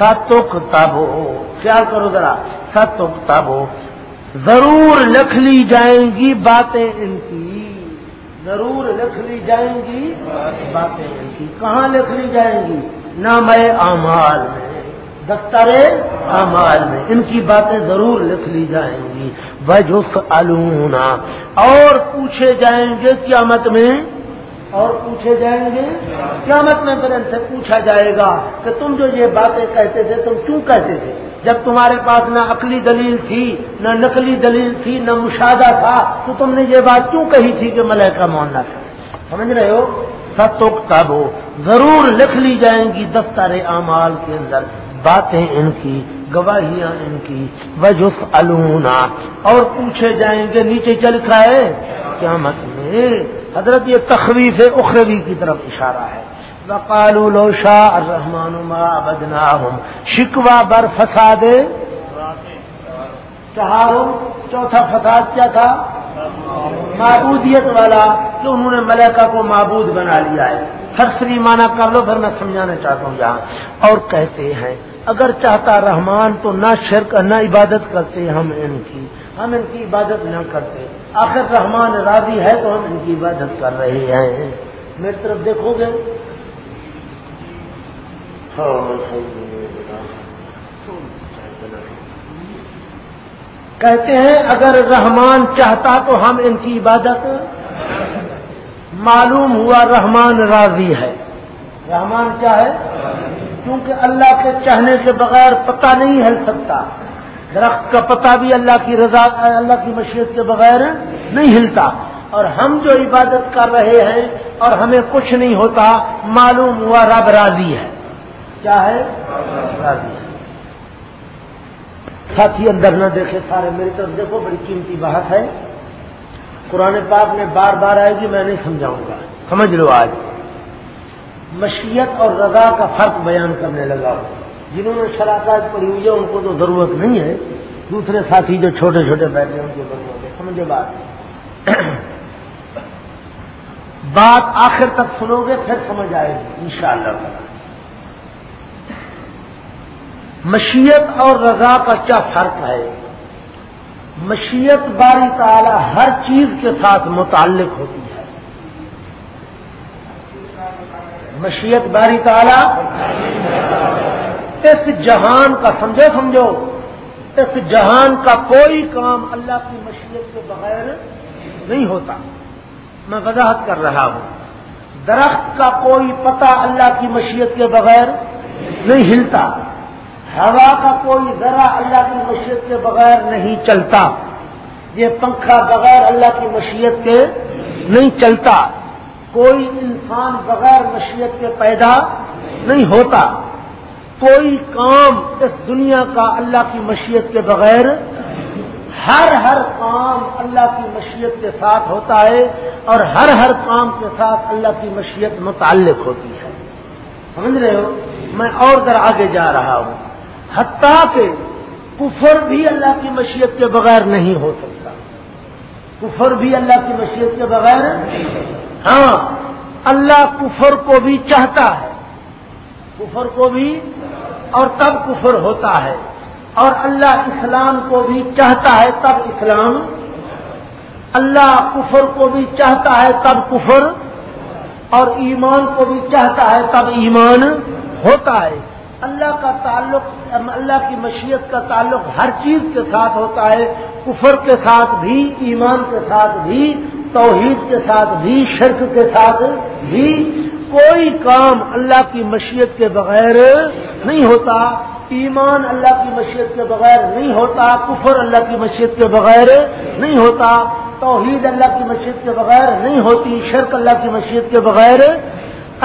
ستو کتاب خیال کرو ذرا ستو کتاب ضرور لکھ لی جائیں گی باتیں ان کی۔ ضرور لکھ لی جائیں گی باتیں ان کی۔ کہاں لکھ لی جائیں گی؟ نام اعمال میں۔ دفتر اعمال میں۔ ان کی باتیں ضرور لکھ لی جائیں گی۔ بجس النا اور پوچھے جائیں گے قیامت میں اور پوچھے جائیں گے، قیامت میں پھر سے پوچھا جائے گا کہ تم جو یہ باتیں کہتے تھے، تم کیوں کہتے تھے؟ جب تمہارے پاس نہ عقلی دلیل تھی، نہ نقلی دلیل تھی، نہ مشاہدہ تھا، تو تم نے یہ بات کیوں کہی تھی کہ ملح کا معاملہ تھا سمجھ رہے ہو؟ ستوک تب ہو ضرور لکھ لی جائیں گی دفتر اعمال کے اندر۔ باتیں ان کی، گواہیاں ان کی۔ وجس الونا اور پوچھے جائیں گے، نیچے چل کھائے؟ کیا مت میں۔ حضرت یہ تخویف اخروی کی طرف اشارہ ہے۔ وقالوا لو شاء الرحمن ما عبدناهم۔ شکوا بر فساد چوتھا فساد کیا تھا؟ معبودیت والا کہ انہوں نے ملکہ کو معبود بنا لیا ہے۔ سرسری مانا کر لو، پھر میں سمجھانا چاہتا ہوں یہاں۔ اور کہتے ہیں، اگر چاہتا رحمان تو نہ شرک، نہ عبادت کرتے ہم ان کی۔ ہم ان کی عبادت نہ کرتے۔ آخر رحمان راضی ہے تو ہم ان کی عبادت کر رہے ہیں۔ میری طرف دیکھو گے۔ کہتے ہیں، اگر رحمان چاہتا تو ہم ان کی عبادت۔ معلوم ہوا رحمان راضی ہے۔ رحمان کیا ہے؟ کیونکہ اللہ کے چاہنے کے بغیر پتہ نہیں ہل سکتا۔ درخت کا پتہ بھی اللہ کی رضا، اللہ کی مشیت کے بغیر نہیں ہلتا۔ اور ہم جو عبادت کر رہے ہیں اور ہمیں کچھ نہیں ہوتا، معلوم ہوا رب راضی ہے۔ کیا ہے؟ ساتھی، اندر نہ دیکھے سارے، میری طرف دیکھو، بڑی قیمتی بات ہے۔ قرآن پاک میں بار بار آئے گی، میں نہیں سمجھاؤں گا۔ سمجھ لو آج۔ مشیت اور رضا کا فرق بیان کرنے لگا جنہوں نے شراکت پڑھی ہوئی ہے، ان کو تو ضرورت نہیں ہے۔ دوسرے ساتھی جو چھوٹے چھوٹے بیٹھے ان کو ضرورت ہے سمجھے بات۔ بات آخر تک سنو گے، پھر سمجھ آئے گی ان شاء اللہ مشیت اور رضا کا کیا فرق ہے؟ مشیت باری تعالی ہر چیز کے ساتھ متعلق ہوتی ہے۔ مشیت باری تعالی اس جہان کا سمجھو سمجھو، اس جہان کا کوئی کام اللہ کی مشیت کے بغیر نہیں ہوتا۔ میں وضاحت کر رہا ہوں۔ درخت کا کوئی پتہ اللہ کی مشیت کے بغیر نہیں ہلتا۔ ہوا کا کوئی ذرا اللہ کی مشیت کے بغیر نہیں چلتا۔ یہ پنکھا بغیر اللہ کی مشیت کے نہیں چلتا۔ کوئی انسان بغیر مشیت کے پیدا نہیں ہوتا۔ کوئی کام اس دنیا کا اللہ کی مشیت کے بغیر ہر ہر کام اللہ کی مشیت کے ساتھ ہوتا ہے اور ہر ہر کام کے ساتھ اللہ کی مشیت متعلق ہوتی ہے۔ سمجھ رہے ہو؟ میں اور ذرا آگے جا رہا ہوں۔ حتیٰ کہ کفر بھی اللہ کی مشیت کے بغیر نہیں ہو سکتا۔ کفر بھی اللہ کی مشیت کے بغیر ہاں اللہ کفر کو بھی چاہتا ہے۔ کفر کو بھی اور تب کفر ہوتا ہے اور اللہ اسلام کو بھی چاہتا ہے تب اسلام اللہ کفر کو بھی چاہتا ہے تب کفر اور ایمان کو بھی چاہتا ہے تب ایمان ہوتا ہے اللہ کا تعلق اللہ کی مشیت کا تعلق ہر چیز کے ساتھ ہوتا ہے کفر کے ساتھ بھی ایمان کے ساتھ بھی توحید کے ساتھ بھی شرک کے ساتھ بھی کوئی کام اللہ کی مشیت کے بغیر نہیں ہوتا، ایمان اللہ کی مشیت کے بغیر نہیں ہوتا، کفر اللہ کی مشیت کے بغیر نہیں ہوتا، توحید اللہ کی مشیت کے بغیر نہیں ہوتی، شرک اللہ کی مشیت کے بغیر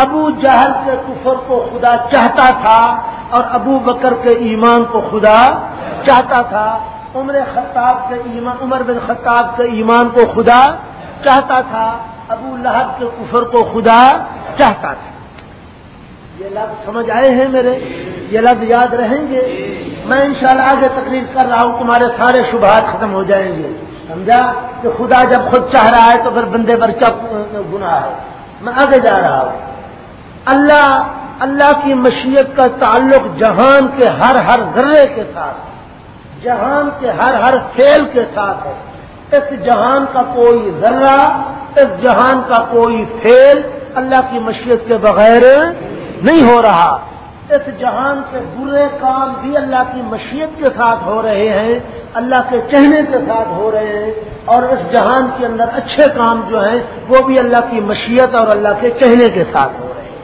ابو جہل کے کفر کو خدا چاہتا تھا اور ابو بکر کے ایمان کو خدا چاہتا تھا۔ عمر خطاب کے ایمان، عمر بن خطاب کے ایمان کو خدا چاہتا تھا، ابو لہب کے کفر کو خدا چاہتا تھا؟ یہ لفظ سمجھ آئے ہیں میرے، یہ لفظ یاد رہیں گے۔ میں انشاءاللہ آگے تقریر کر رہا ہوں، تمہارے سارے شبہات ختم ہو جائیں گے۔ سمجھا؟ کہ خدا جب خود چاہ رہا ہے تو پھر بندے پر چپ گناہ ہے۔ میں آگے جا رہا ہوں۔ اللہ اللہ کی مشیت کا تعلق جہان کے ہر ہر ذرے کے ساتھ جہان کے ہر ہر فیل کے ساتھ ہے۔ اس جہان کا کوئی ذرہ، اس جہان کا کوئی فیل اللہ کی مشیت کے بغیر نہیں ہو رہا۔ اس جہان کے برے کام بھی اللہ کی مشیت کے ساتھ ہو رہے ہیں، اللہ کے کہنے کے ساتھ ہو رہے ہیں۔ اور اس جہان کے اندر اچھے کام جو ہیں، وہ بھی اللہ کی مشیت اور اللہ کے کہنے کے ساتھ ہو رہے ہیں۔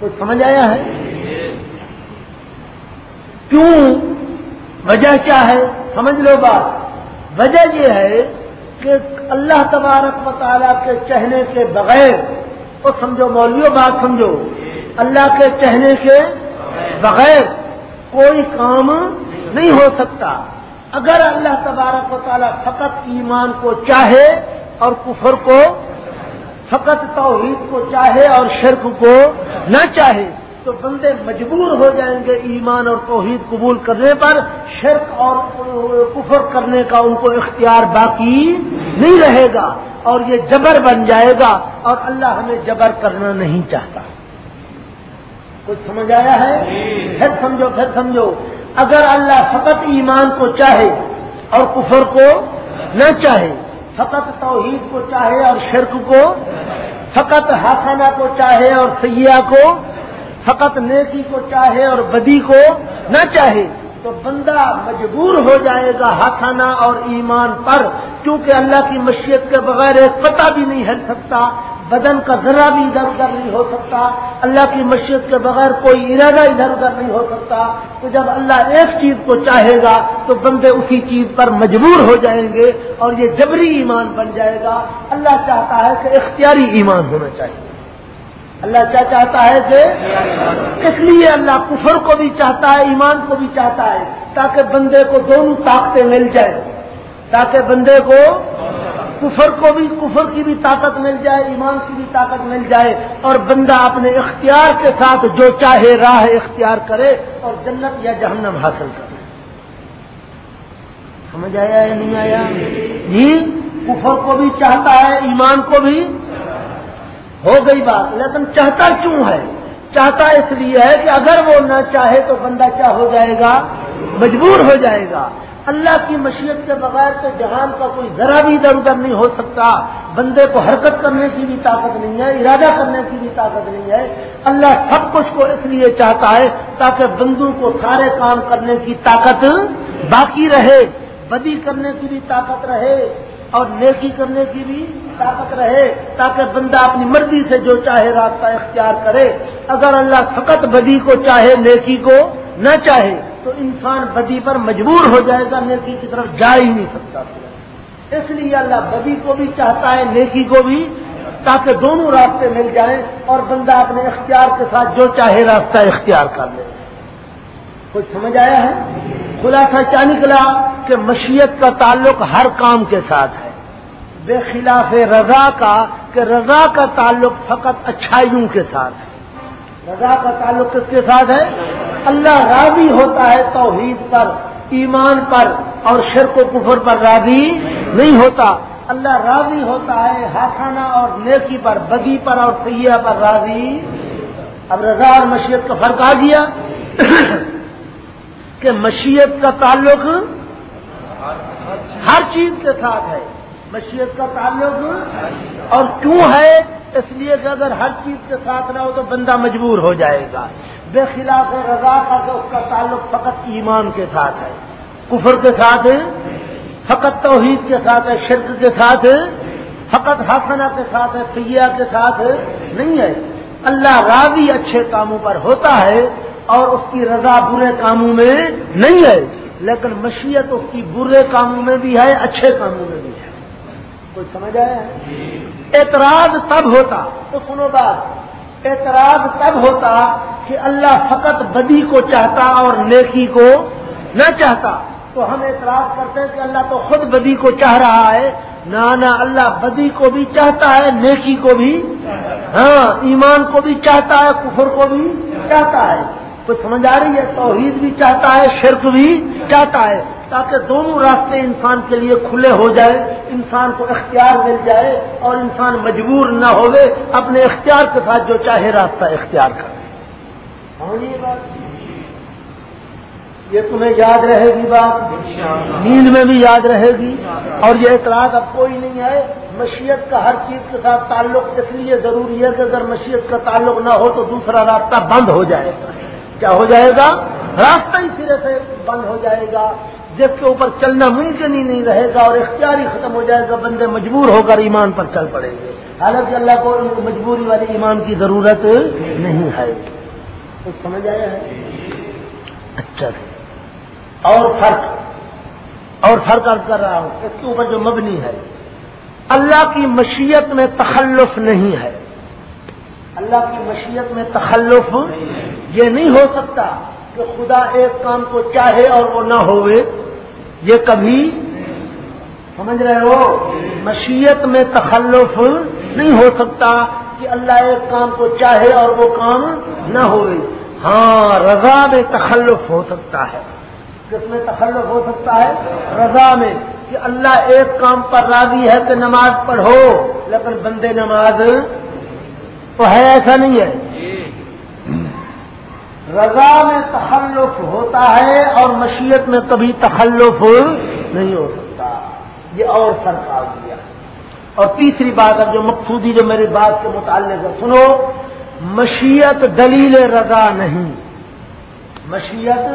کچھ سمجھ آیا ہے؟ کیوں؟ وجہ کیا ہے؟ سمجھ لو بات۔ وجہ یہ ہے کہ اللہ تبارک و تعالیٰ کے چہنے کے بغیر، وہ سمجھو مولویوں بات سمجھو، اللہ کے چہنے کے بغیر کوئی کام نہیں ہو سکتا۔ اگر اللہ تبارک و تعالیٰ فقط ایمان کو چاہے اور کفر کو، فقط توحید کو چاہے اور شرک کو نہ چاہے تو بندے مجبور ہو جائیں گے ایمان اور توحید قبول کرنے پر، شرک اور کفر کرنے کا ان کو اختیار باقی نہیں رہے گا اور یہ جبر بن جائے گا اور اللہ ہمیں جبر کرنا نہیں چاہتا۔ کچھ سمجھ آیا ہے؟ پھر سمجھو پھر سمجھو۔ اگر اللہ فقط ایمان کو چاہے اور کفر کو نہ چاہے، فقط توحید کو چاہے اور شرک کو، فقط ہاسانہ کو چاہے اور سیاح کو فقط نیکی کو چاہے اور بدی کو نہ چاہے تو بندہ مجبور ہو جائے گا ہاتھانہ اور ایمان پر، کیونکہ اللہ کی مشیت کے بغیر ایک پتہ بھی نہیں ہل سکتا، بدن کا ذرا بھی ادھر ادھر نہیں ہو سکتا، اللہ کی مشیت کے بغیر کوئی ارادہ ادھر ادھر نہیں ہو سکتا۔ تو جب اللہ ایک چیز کو چاہے گا تو بندے اسی چیز پر مجبور ہو جائیں گے اور یہ جبری ایمان بن جائے گا۔ اللہ چاہتا ہے کہ اختیاری ایمان ہونا چاہیے۔ اللہ کیا چاہتا ہے کہ اس لیے اللہ کفر کو بھی چاہتا ہے، ایمان کو بھی چاہتا ہے، تاکہ بندے کو دونوں طاقتیں مل جائیں۔ تاکہ بندے کو کفر کو بھی، کفر کی بھی طاقت مل جائے، ایمان کی بھی طاقت مل جائے۔ اور بندہ اپنے اختیار کے ساتھ جو چاہے راہ اختیار کرے اور جنت یا جہنم حاصل کرے۔ سمجھ آیا یا نہیں آیا؟ جی کفر کو بھی چاہتا ہے، ایمان کو بھی ہو گئی بات، لیکن چاہتا کیوں ہے؟ چاہتا اس لیے ہے کہ اگر وہ نہ چاہے تو بندہ کیا ہو جائے گا؟ مجبور ہو جائے گا۔ اللہ کی مشیت کے بغیر تو جہان کا کوئی ذرا بھی ادھر ادھر نہیں ہو سکتا۔ بندے کو حرکت کرنے کی بھی طاقت نہیں ہے، ارادہ کرنے کی بھی طاقت نہیں ہے۔ اللہ سب کچھ کو اس لیے چاہتا ہے تاکہ بندو کو سارے کام کرنے کی طاقت باقی رہے، بدی کرنے کی بھی طاقت رہے۔ اور نیکی کرنے کی بھی طاقت رہے تاکہ بندہ اپنی مرضی سے جو چاہے راستہ اختیار کرے۔ اگر اللہ فقط بدی کو چاہے، نیکی کو نہ چاہے، تو انسان بدی پر مجبور ہو جائے گا، نیکی کی طرف جا ہی نہیں سکتا۔ اس لیے اللہ بدی کو بھی چاہتا ہے، نیکی کو بھی، تاکہ دونوں راستے مل جائیں اور بندہ اپنے اختیار کے ساتھ جو چاہے راستہ اختیار کر لے۔ کچھ سمجھ آیا ہے؟ خلاصہ کیا نکلا کہ مشیت کا تعلق ہر کام کے ساتھ ہے۔ بے خلاف رضا کا کہ رضا کا تعلق فقط اچھائیوں کے ساتھ ہے۔ رضا کا تعلق کس کے ساتھ ہے؟ اللہ راضی ہوتا ہے توحید پر، ایمان پر اور شرک و کفر پر راضی نہیں ہوتا۔ اللہ راضی ہوتا ہے ہاسانہ اور نیکی پر، بدی پر اور سیاح پر راضی۔ اب رضا اور مشیت کا فرق آ گیا۔ کہ مشیت کا تعلق ہر چیز کے ساتھ ہے۔ مشیت کا تعلق اور کیوں ہے؟ اس لیے کہ اگر ہر چیز کے ساتھ نہ ہو تو بندہ مجبور ہو جائے گا۔ بے خلاف رضا کا تو اس کا تعلق فقط ایمان کے ساتھ ہے۔ کفر کے ساتھ فقط توحید کے ساتھ ہے۔ شرک کے ساتھ فقط حسنہ کے ساتھ ہے۔ سیاح کے ساتھ نہیں ہے۔ اللہ راضی اچھے کاموں پر ہوتا ہے۔ اور اس کی رضا برے کاموں میں نہیں ہے، لیکن مشیت اس کی برے کاموں میں بھی ہے، اچھے کاموں میں بھی ہے۔ کوئی سمجھ آیا؟ اعتراض تب ہوتا، تو سنو بات، اعتراض تب ہوتا کہ اللہ فقط بدی کو چاہتا اور نیکی کو نہ چاہتا۔ تو ہم اعتراض کرتے ہیں کہ اللہ تو خود بدی کو چاہ رہا ہے۔ نہ نہ، اللہ بدی کو بھی چاہتا ہے، نیکی کو بھی۔ ہاں ایمان کو بھی چاہتا ہے، کفر کو بھی چاہتا ہے۔ تو سمجھ آ رہی ہے؟ توحید بھی چاہتا ہے، شرک بھی چاہتا ہے۔ تاکہ دونوں راستے انسان کے لیے کھلے ہو جائے، انسان کو اختیار مل جائے اور انسان مجبور نہ ہوئے، اپنے اختیار کے ساتھ جو چاہے راستہ اختیار کرے۔ ہاں جی، یہ تمہیں یاد رہے گی بات۔ نیند میں بھی یاد رہے گی۔ اور یہ اعتراض اب کوئی نہیں ہے۔ مشیت کا ہر چیز کے ساتھ تعلق اس لیے ضروری ہے کہ اگر مشیت کا تعلق نہ ہو تو دوسرا راستہ بند ہو جائے۔ گا کیا ہو جائے گا؟ راستہ ہی سرے سے بند ہو جائے گا۔ جس کے اوپر چلنا ممکن ہی نہیں رہے گا اور اختیار ہی ختم ہو جائے گا، بندے مجبور ہو کر ایمان پر چل پڑیں گے۔ حالانکہ اللہ کو مجبوری والی ایمان کی ضرورت نہیں ہے۔ کچھ سمجھ آیا ہے؟ اچھا۔ اور فرق اور فرق ارد کر رہا ہوں۔ اس کے اوپر جو مبنی ہے، اللہ کی مشیت میں تخلف نہیں ہے۔ اللہ کی مشیت میں تخلف یہ نہیں ہو سکتا کہ خدا ایک کام کو چاہے اور وہ نہ ہوئے۔ یہ کبھی سمجھ رہے ہو؟ مشیت میں تخلف نہیں ہو سکتا کہ اللہ ایک کام کو چاہے اور وہ کام نہ ہوئے۔ ہاں رضا میں تخلف ہو سکتا ہے۔ کس میں تخلف ہو سکتا ہے؟ رضا میں۔ کہ اللہ ایک کام پر راضی ہے کہ نماز پڑھو، لیکن بندے نماز تو ہے ایسا نہیں ہے۔ رضا میں تخلف ہوتا ہے اور مشیت میں کبھی تخلف نہیں ہو سکتا۔ یہ اور فرق آ گیا اور تیسری بات اب جو مقصودی جو میری بات کے متعلق ہے سنو۔ مشیت دلیل رضا نہیں۔ مشیت؟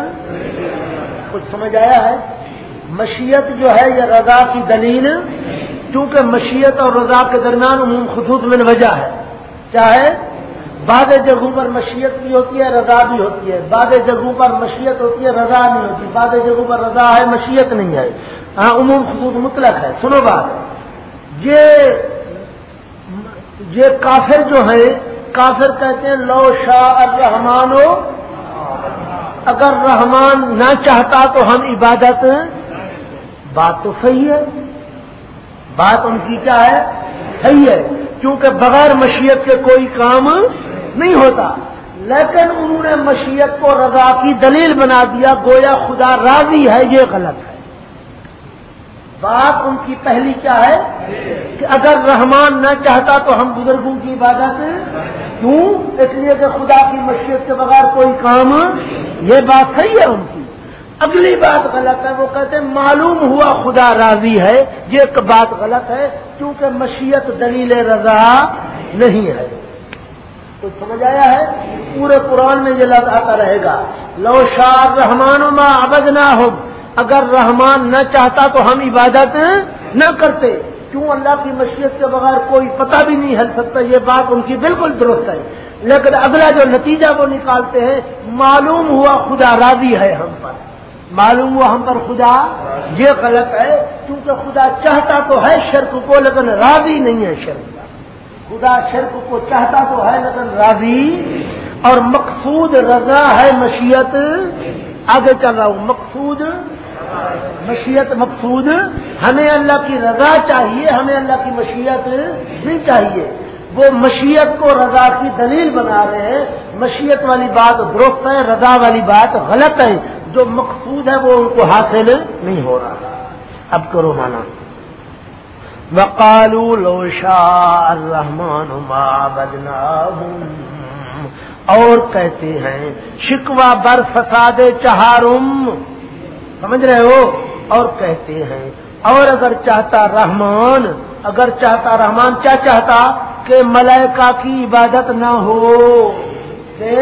کچھ سمجھ آیا ہے؟ مشیت جو ہے یہ رضا کی دلیل کیونکہ مشیت اور رضا کے درمیان عموم خطوط میں وجہ ہے۔ کیا ہے؟ بعض جگہوں پر مشیت بھی ہوتی ہے، رضا بھی ہوتی ہے۔ بعض جگہوں پر مشیت ہوتی ہے، رضا نہیں ہوتی۔ بعض جگہوں پر رضا ہے، مشیت نہیں ہے۔ ہاں عموم خطوط مطلق ہے۔ سنو بات۔ یہ یہ کافر جو ہے کافر کہتے ہیں، لو شاہ الرحمان ہو اگر رحمان نہ چاہتا تو ہم عبادت بات تو صحیح ہے۔ بات ان کی کیا ہے؟ صحیح ہے۔ کیونکہ بغیر مشیت کے کوئی کام نہیں ہوتا۔ لیکن انہوں نے مشیت کو رضا کی دلیل بنا دیا، گویا خدا راضی ہے، یہ غلط ہے۔ بات ان کی پہلی کیا ہے؟ کہ اگر رحمان نہ چاہتا تو ہم بزرگوں کی عبادت کیوں؟ اس لیے کہ خدا کی مشیت کے بغیر کوئی کام، یہ بات صحیح ہے ان کی۔ اگلی بات غلط ہے، وہ کہتے ہیں، معلوم ہوا خدا راضی ہے، یہ ایک بات غلط ہے کیونکہ مشیت دلیل رضا نہیں ہے۔ کچھ سمجھ آیا ہے؟ پورے قرآن میں یہ لفظ آتا رہے گا۔ لو شاہ رحمان ما ابد نہ ہو اگر رحمان نہ چاہتا تو ہم عبادت نہ کرتے۔ کیوں اللہ کی مشیت کے بغیر کوئی پتہ بھی نہیں ہل سکتا؟ یہ بات ان کی بالکل درست ہے۔ لیکن اگلا جو نتیجہ وہ نکالتے ہیں، معلوم ہوا خدا راضی ہے ہم پر۔ معلوم ہوا ہم پر خدا یہ غلط ہے، کیونکہ خدا چاہتا تو ہے شرک کو، لیکن راضی نہیں ہے شرک۔ کا خدا شرک کو چاہتا تو ہے، لیکن راضی۔ اور مقصود رضا ہے مشیت۔ آگے چل رہا ہوں، مقصود۔ مشیت مقصود۔ ہمیں اللہ کی رضا چاہیے، ہمیں اللہ کی مشیت نہیں چاہیے۔ وہ مشیت کو رضا کی دلیل بنا رہے ہیں۔ مشیت والی بات درست ہے، رضا والی بات غلط ہے۔ جو مقصود ہے وہ ان کو حاصل نہیں ہو رہا اب کرو مانا۔ وقالو لو شاء الرحمان بدنا اور کہتے ہیں شکوا بر فساد چہارم۔ سمجھ رہے ہو؟ اور کہتے ہیں، اور اگر چاہتا رحمان، اگر چاہتا رحمان، کیا چاہتا کہ ملائکہ کی عبادت نہ ہو؟ کہ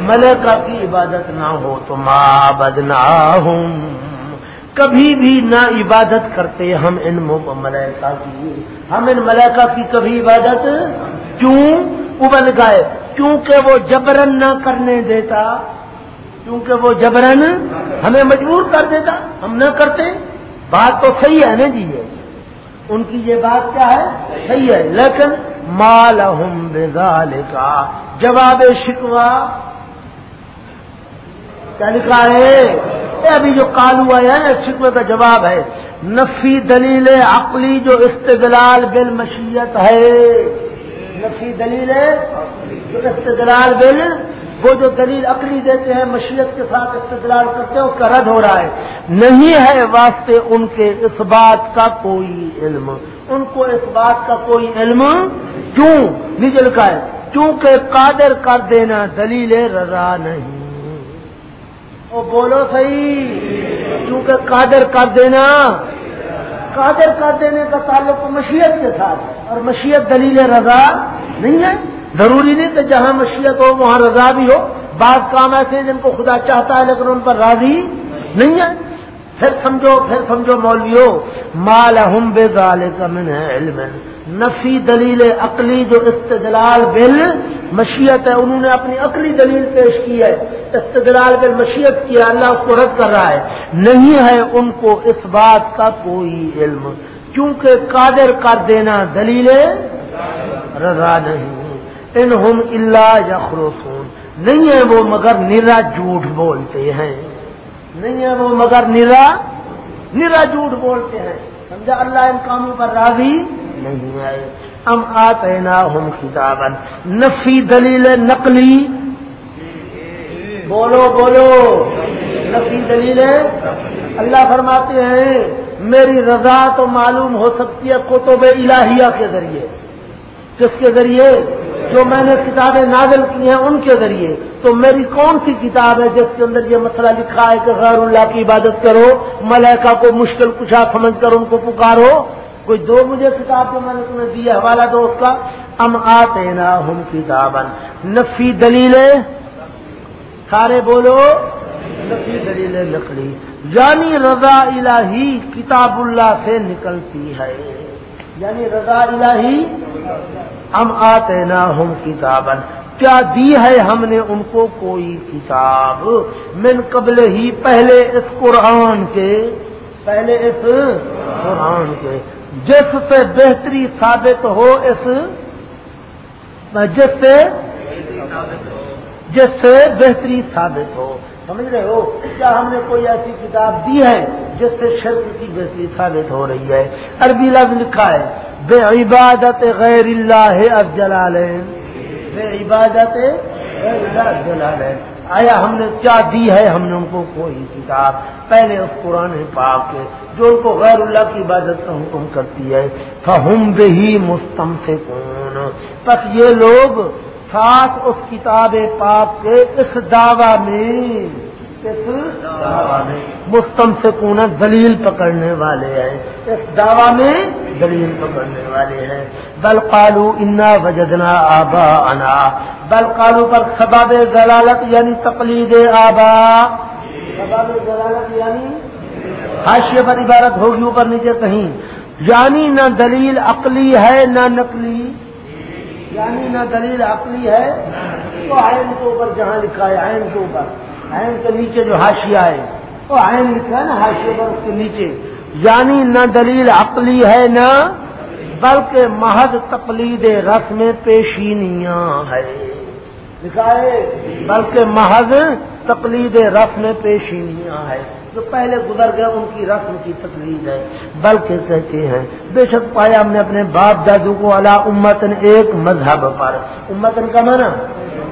ملکہ کی عبادت نہ ہو تو ماں بدنا ہوں کبھی بھی نہ عبادت کرتے ہم ان ملائکہ کی۔ ہم ان ملائکہ کی کبھی عبادت کیوں؟ ابل گئے کیونکہ وہ جبرن نہ کرنے دیتا۔ کیونکہ وہ جبرن ہمیں مجبور کر دیتا۔ ہم نہ کرتے۔ بات تو صحیح ہے نا جی یہ۔ ان کی یہ بات کیا ہے؟ صحیح ہے۔ لیکن مال ہم کا جواب شکوا کیا لکھا ہے؟ ابھی جو کالو آیا ہے شکوے کا جواب ہے۔ نفی دلیل عقلی جو استدلال بل مشیت ہے۔ نفی دلیل جو استدلال بل، وہ جو دلیل عقلی دیتے ہیں، مشیت کے ساتھ استدلال کرتے ہیں، اس کا رد ہو رہا ہے۔ نہیں ہے واسطے ان کے اس بات کا کوئی علم۔ ان کو اس بات کا کوئی علم کیوں؟ نیچے لکھا ہے۔ کیونکہ قادر کر دینا دلیل رضا نہیں۔ وہ بولو صحیح کیونکہ قادر کر دینا، قادر کر دینے کا تعلق مشیت کے ساتھ اور مشیت دلیل رضا نہیں ہے، ضروری نہیں کہ جہاں مشیت ہو وہاں رضا بھی ہو، بعض کام ایسے ہیں جن کو خدا چاہتا ہے لیکن ان پر راضی نہیں ہے۔ پھر سمجھو پھر سمجھو مولویو مال ہم بے گال من علم۔ نفی دلیل عقلی جو استدلال بل مشیت ہے، انہوں نے اپنی عقلی دلیل پیش کی ہے۔ استدلال بل مشیت کیا اللہ اس کو رد کر رہا ہے۔ نہیں ہے ان کو اس بات کا کوئی علم، کیونکہ قادر کر دینا دلیل رضا نہیں۔ ان ہم اللہ یخروسون نہیں ہے وہ مگر نرا جھوٹ بولتے ہیں۔ نہیں ہے وہ مگر نرا نرا جھوٹ بولتے ہیں۔ سمجھا؟ اللہ ان کاموں پر راضی نہیں ہے۔ ہم آتے نا ہم کتاب نفی دلیل نقلی۔ بولو بولو۔ نفی دلیل۔ اللہ فرماتے ہیں، میری رضا تو معلوم ہو سکتی ہے کتب الہیہ کے ذریعے۔ کس کے ذریعے؟ جو میں نے کتابیں نازل کی ہیں ان کے ذریعے۔ تو میری کون سی کتاب ہے جس کے اندر یہ مسئلہ لکھا ہے کہ غیر اللہ کی عبادت کرو، ملائکہ کو مشکل کچھ سمجھ کر ان کو پکارو؟ کوئی دو مجھے کتاب جو میں نے تمہیں دی ہے، حوالہ دو اس کا۔ ہم آتے نا ہم کتاب نفی دلیلیں۔ سارے بولو۔ نفی دلیل لکڑی یعنی رضا الہی کتاب اللہ سے نکلتی ہے۔ یعنی رضا الہی۔ ہم آتے نا ہم کتابن کیا دی ہے ہم نے ان کو کوئی کتاب؟ من قبل ہی پہلے اس قرآن کے۔ پہلے اس قرآن کے۔ جس سے بہتری ثابت ہو اس جس سے جس سے بہتری ثابت ہو۔ سمجھ رہے ہو؟ کیا ہم نے کوئی ایسی کتاب دی ہے جس سے شرک کی بہتری ثابت ہو رہی ہے؟ عربی لفظ لکھا ہے، بے عبادت غیر اللہ اب جلال بے عبادت غیر اللہ جلال آیا ہم نے کیا دی ہے؟ ہم نے ان کو کوئی کتاب۔ پہلے اس قرآن پاک کے جو ان کو غیر اللہ کی عبادت کا حکم کرتی ہے۔ فہم بہی مستم سے کون بس یہ لوگ ساتھ اس کتاب پاک کے اس دعوی میں مستم سے کون دلیل پکڑنے والے ہیں۔ اس دعوی میں دلیل پکڑنے والے ہیں۔ بل قالو انا وجدنا آبا انا بل قالو پر سباب ضلالت یعنی تقلید آبا. سباب ضلالت یعنی حاشیے پر عبارت ہوگی اوپر نیچے کہیں. یعنی نہ دلیل عقلی ہے نہ نقلی. یعنی نہ دلیل عقلی ہے تو آئن کے اوپر جہاں لکھا ہے آئن کے اوپر. آئن کے نیچے جو حاشیہ ہے وہ آئن لکھا ہے نا حاشیے پر اس کے نیچے. یعنی نہ دلیل عقلی ہے نہ بلکہ محض تقلید رسم پیشینیاں ہے لکھا ہے بلکہ محض تقلید رسم پیشینیاں ہے جو پہلے گزر گئے، ان کی رسم کی تقلید ہے۔ بلکہ کہتے ہیں، بے شک پایا ہم نے اپنے باپ دادو کو اللہ امتن ایک مذہب پر۔ امتن کا مانا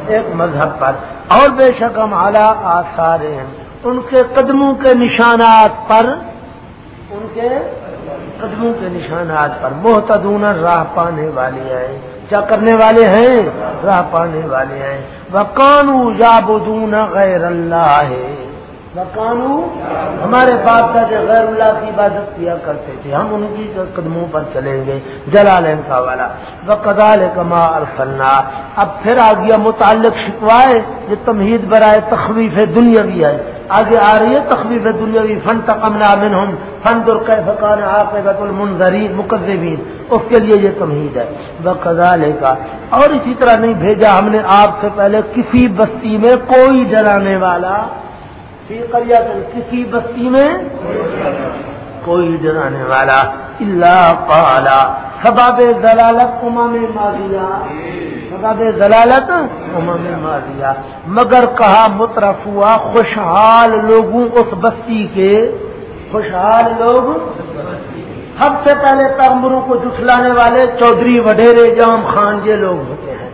ایک مذہب پر۔ اور بے شک ہم اعلیٰ آثار ہیں۔ ان کے قدموں کے نشانات پر۔ ان کے قدموں کے نشانات پر۔ محتدون راہ پانے والے ہیں۔ کیا کرنے والے ہیں؟ راہ پانے والے ہیں۔ وہ کانو یا بدون غیر اللہ ہے قانو ہمارے باپ دادے غیر اللہ کی عبادت کیا کرتے تھے۔ ہم ان کی قدموں پر چلیں گے، جلال کا والا۔ وہ کما ارفلنا اب پھر آ گیا متعلق شکوائے، یہ تمہید برائے تخویف دنیاوی ہے۔ آگے آ رہی ہے تخویف دنیاوی فن تقمنا منہم فن در فقان عاقبت المنظرین مقدمین اس کے لیے یہ تمہید ہے۔ وہ کا اور اسی طرح نہیں بھیجا ہم نے آپ سے پہلے کسی بستی میں کوئی ڈرانے والا۔ کسی بستی میں کوئی ڈرانے والا۔ اللہ پالا سباب ضلالت امام ماریا سباب ضلالت امام ماریا مگر کہا مترف ہوا، خوشحال لوگوں اس بستی کے۔ خوشحال لوگ سب سے پہلے پیغمبروں کو جٹلانے والے چودھری وڈیرے جام خان یہ لوگ ہوتے ہیں۔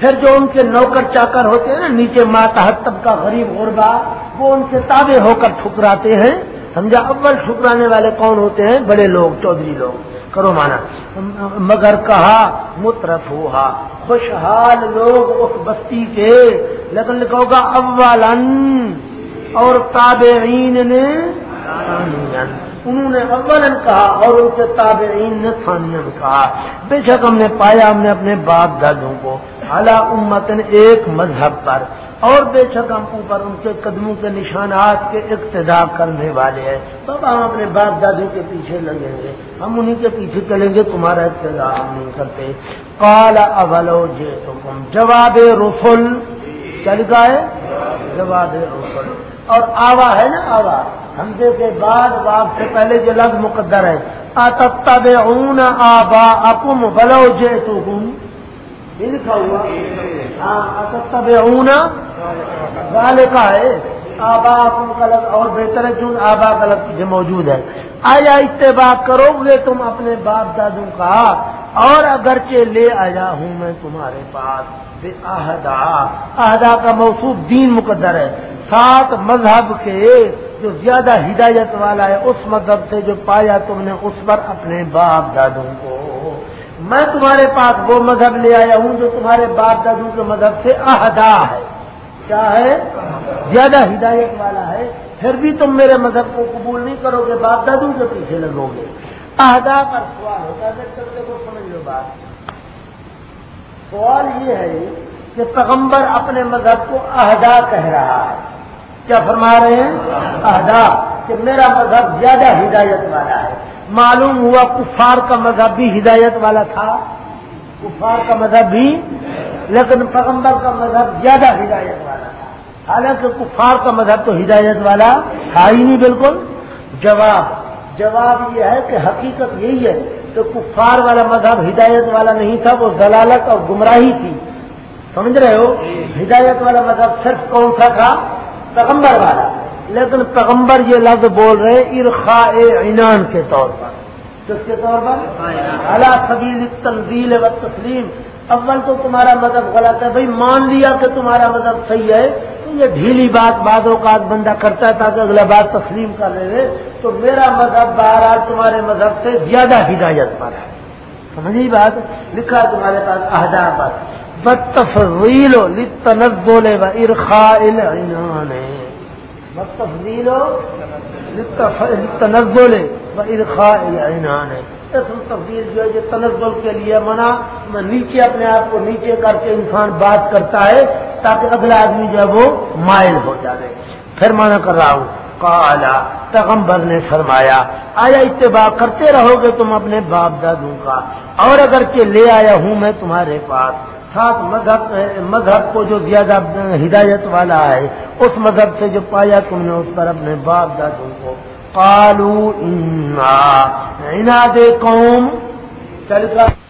پھر جو ان کے نوکر چاکر ہوتے ہیں نا نیچے ماتحت طبقہ غریب غربا، وہ ان کے تابع ہو کر ٹھکراتے ہیں۔ سمجھا، اول ٹھکرانے والے کون ہوتے ہیں؟ بڑے لوگ، چودھری لوگ۔ کرو مانا۔ مگر کہا، مترف ہوا۔ خوشحال لوگ اس بستی کے۔ لیکن لکھو گا اول اور تابعین نے انہوں نے اول کہا اور ان کے تابعین نے ثانین کہا۔ بے شک ہم نے پایا ہم نے اپنے باپ دادوں کو۔ اعلیٰ امتن ایک مذہب پر اور بے شک ہم اوپر ان کے قدموں کے نشانات کے اقتدا کرنے والے ہیں۔ تب ہم اپنے باپ دادی کے پیچھے لگیں گے ہم انہیں کے پیچھے چلیں گے، تمہارا اقتدا ہم نہیں کرتے۔ کالا اولو جے تم جواب رسول چل گئے جواب رسول اور آوا ہے نا آوا؟ ہمدے کے بعد باپ سے پہلے جو لفظ مقدر ہے۔ آتب اون آبا اکم بلو جے تو لکھا ہوا۔ ہاں تب والے کا ہے آبا غلط اور بہتر ہے کیوں آبا غلط موجود ہے آیا اتباع کرو گے تم اپنے باپ دادوں کا؟ اور اگرچہ لے آیا ہوں میں تمہارے پاس۔ بے احدا احدا کا موصوف دین مقدر ہے۔ سات مذہب کے جو زیادہ ہدایت والا ہے، اس مذہب سے جو پایا تم نے، اس پر اپنے باپ دادوں کو۔ میں تمہارے پاس وہ مذہب لے آیا ہوں جو تمہارے باپ دادوں کے مذہب سے احدا ہے۔ کیا ہے؟ زیادہ ہدایت والا ہے۔ پھر بھی تم میرے مذہب کو قبول نہیں کرو گے، باپ دادوں کے پیچھے لگو گے۔ اہدا پر سوال ہوتا ہے کو سمجھ لو بات۔ سوال یہ ہے کہ پیغمبر اپنے مذہب کو اہدا کہہ رہا ہے۔ کیا فرما رہے ہیں؟ اہدا کہ میرا مذہب زیادہ ہدایت والا ہے۔ معلوم ہوا کفار کا مذہب بھی ہدایت والا تھا۔ کفار کا مذہب بھی، لیکن پیغمبر کا مذہب زیادہ ہدایت والا حالانکہ کفار کا مذہب تو ہدایت والا تھا ہی نہیں بالکل۔ جواب جواب یہ ہے کہ حقیقت یہی ہے کہ کفار والا مذہب ہدایت والا نہیں تھا، وہ ضلالت اور گمراہی تھی۔ سمجھ رہے ہو؟ ہدایت والا مذہب صرف کون سا تھا؟ پیغمبر والا۔ لیکن پیغمبر یہ لفظ بول رہے ارخا عنان کے طور پر۔ کس کے طور پر؟ اعلیٰ سبیل تنزیل و تسلیم اول تو تمہارا مذہب غلط ہے، بھائی مان لیا کہ تمہارا مذہب صحیح ہے۔ یہ ڈھیلی بات بعد اوقات بندہ کرتا ہے تاکہ اگلا بات تسلیم کر لے تو میرا مذہب بہرحال تمہارے مذہب سے زیادہ ہدایت پر ہے۔ سمجھی بات؟ لکھا تمہارے پاس احداب بتفریل بولے و ارخا بتفریل تنزل و ارخا ہے تبدیل جو ہے یہ تنزل کے لیے منع، میں نیچے اپنے آپ کو نیچے کر کے انسان بات کرتا ہے تاکہ اگلا آدمی جو ہے وہ مائل ہو جائے پھر مانا کر رہا ہوں کالا پیغمبر نے فرمایا، آیا اتباع کرتے رہو گے تم اپنے باپ دادوں کا، اور اگر کہ لے آیا ہوں میں تمہارے پاس۔ ساتھ مذہب مذہب کو جو زیادہ ہدایت والا ہے، اس مذہب سے جو پایا تم نے، اس پر اپنے باپ دادوں کو۔ قالوا انا عناد قوم. چل کر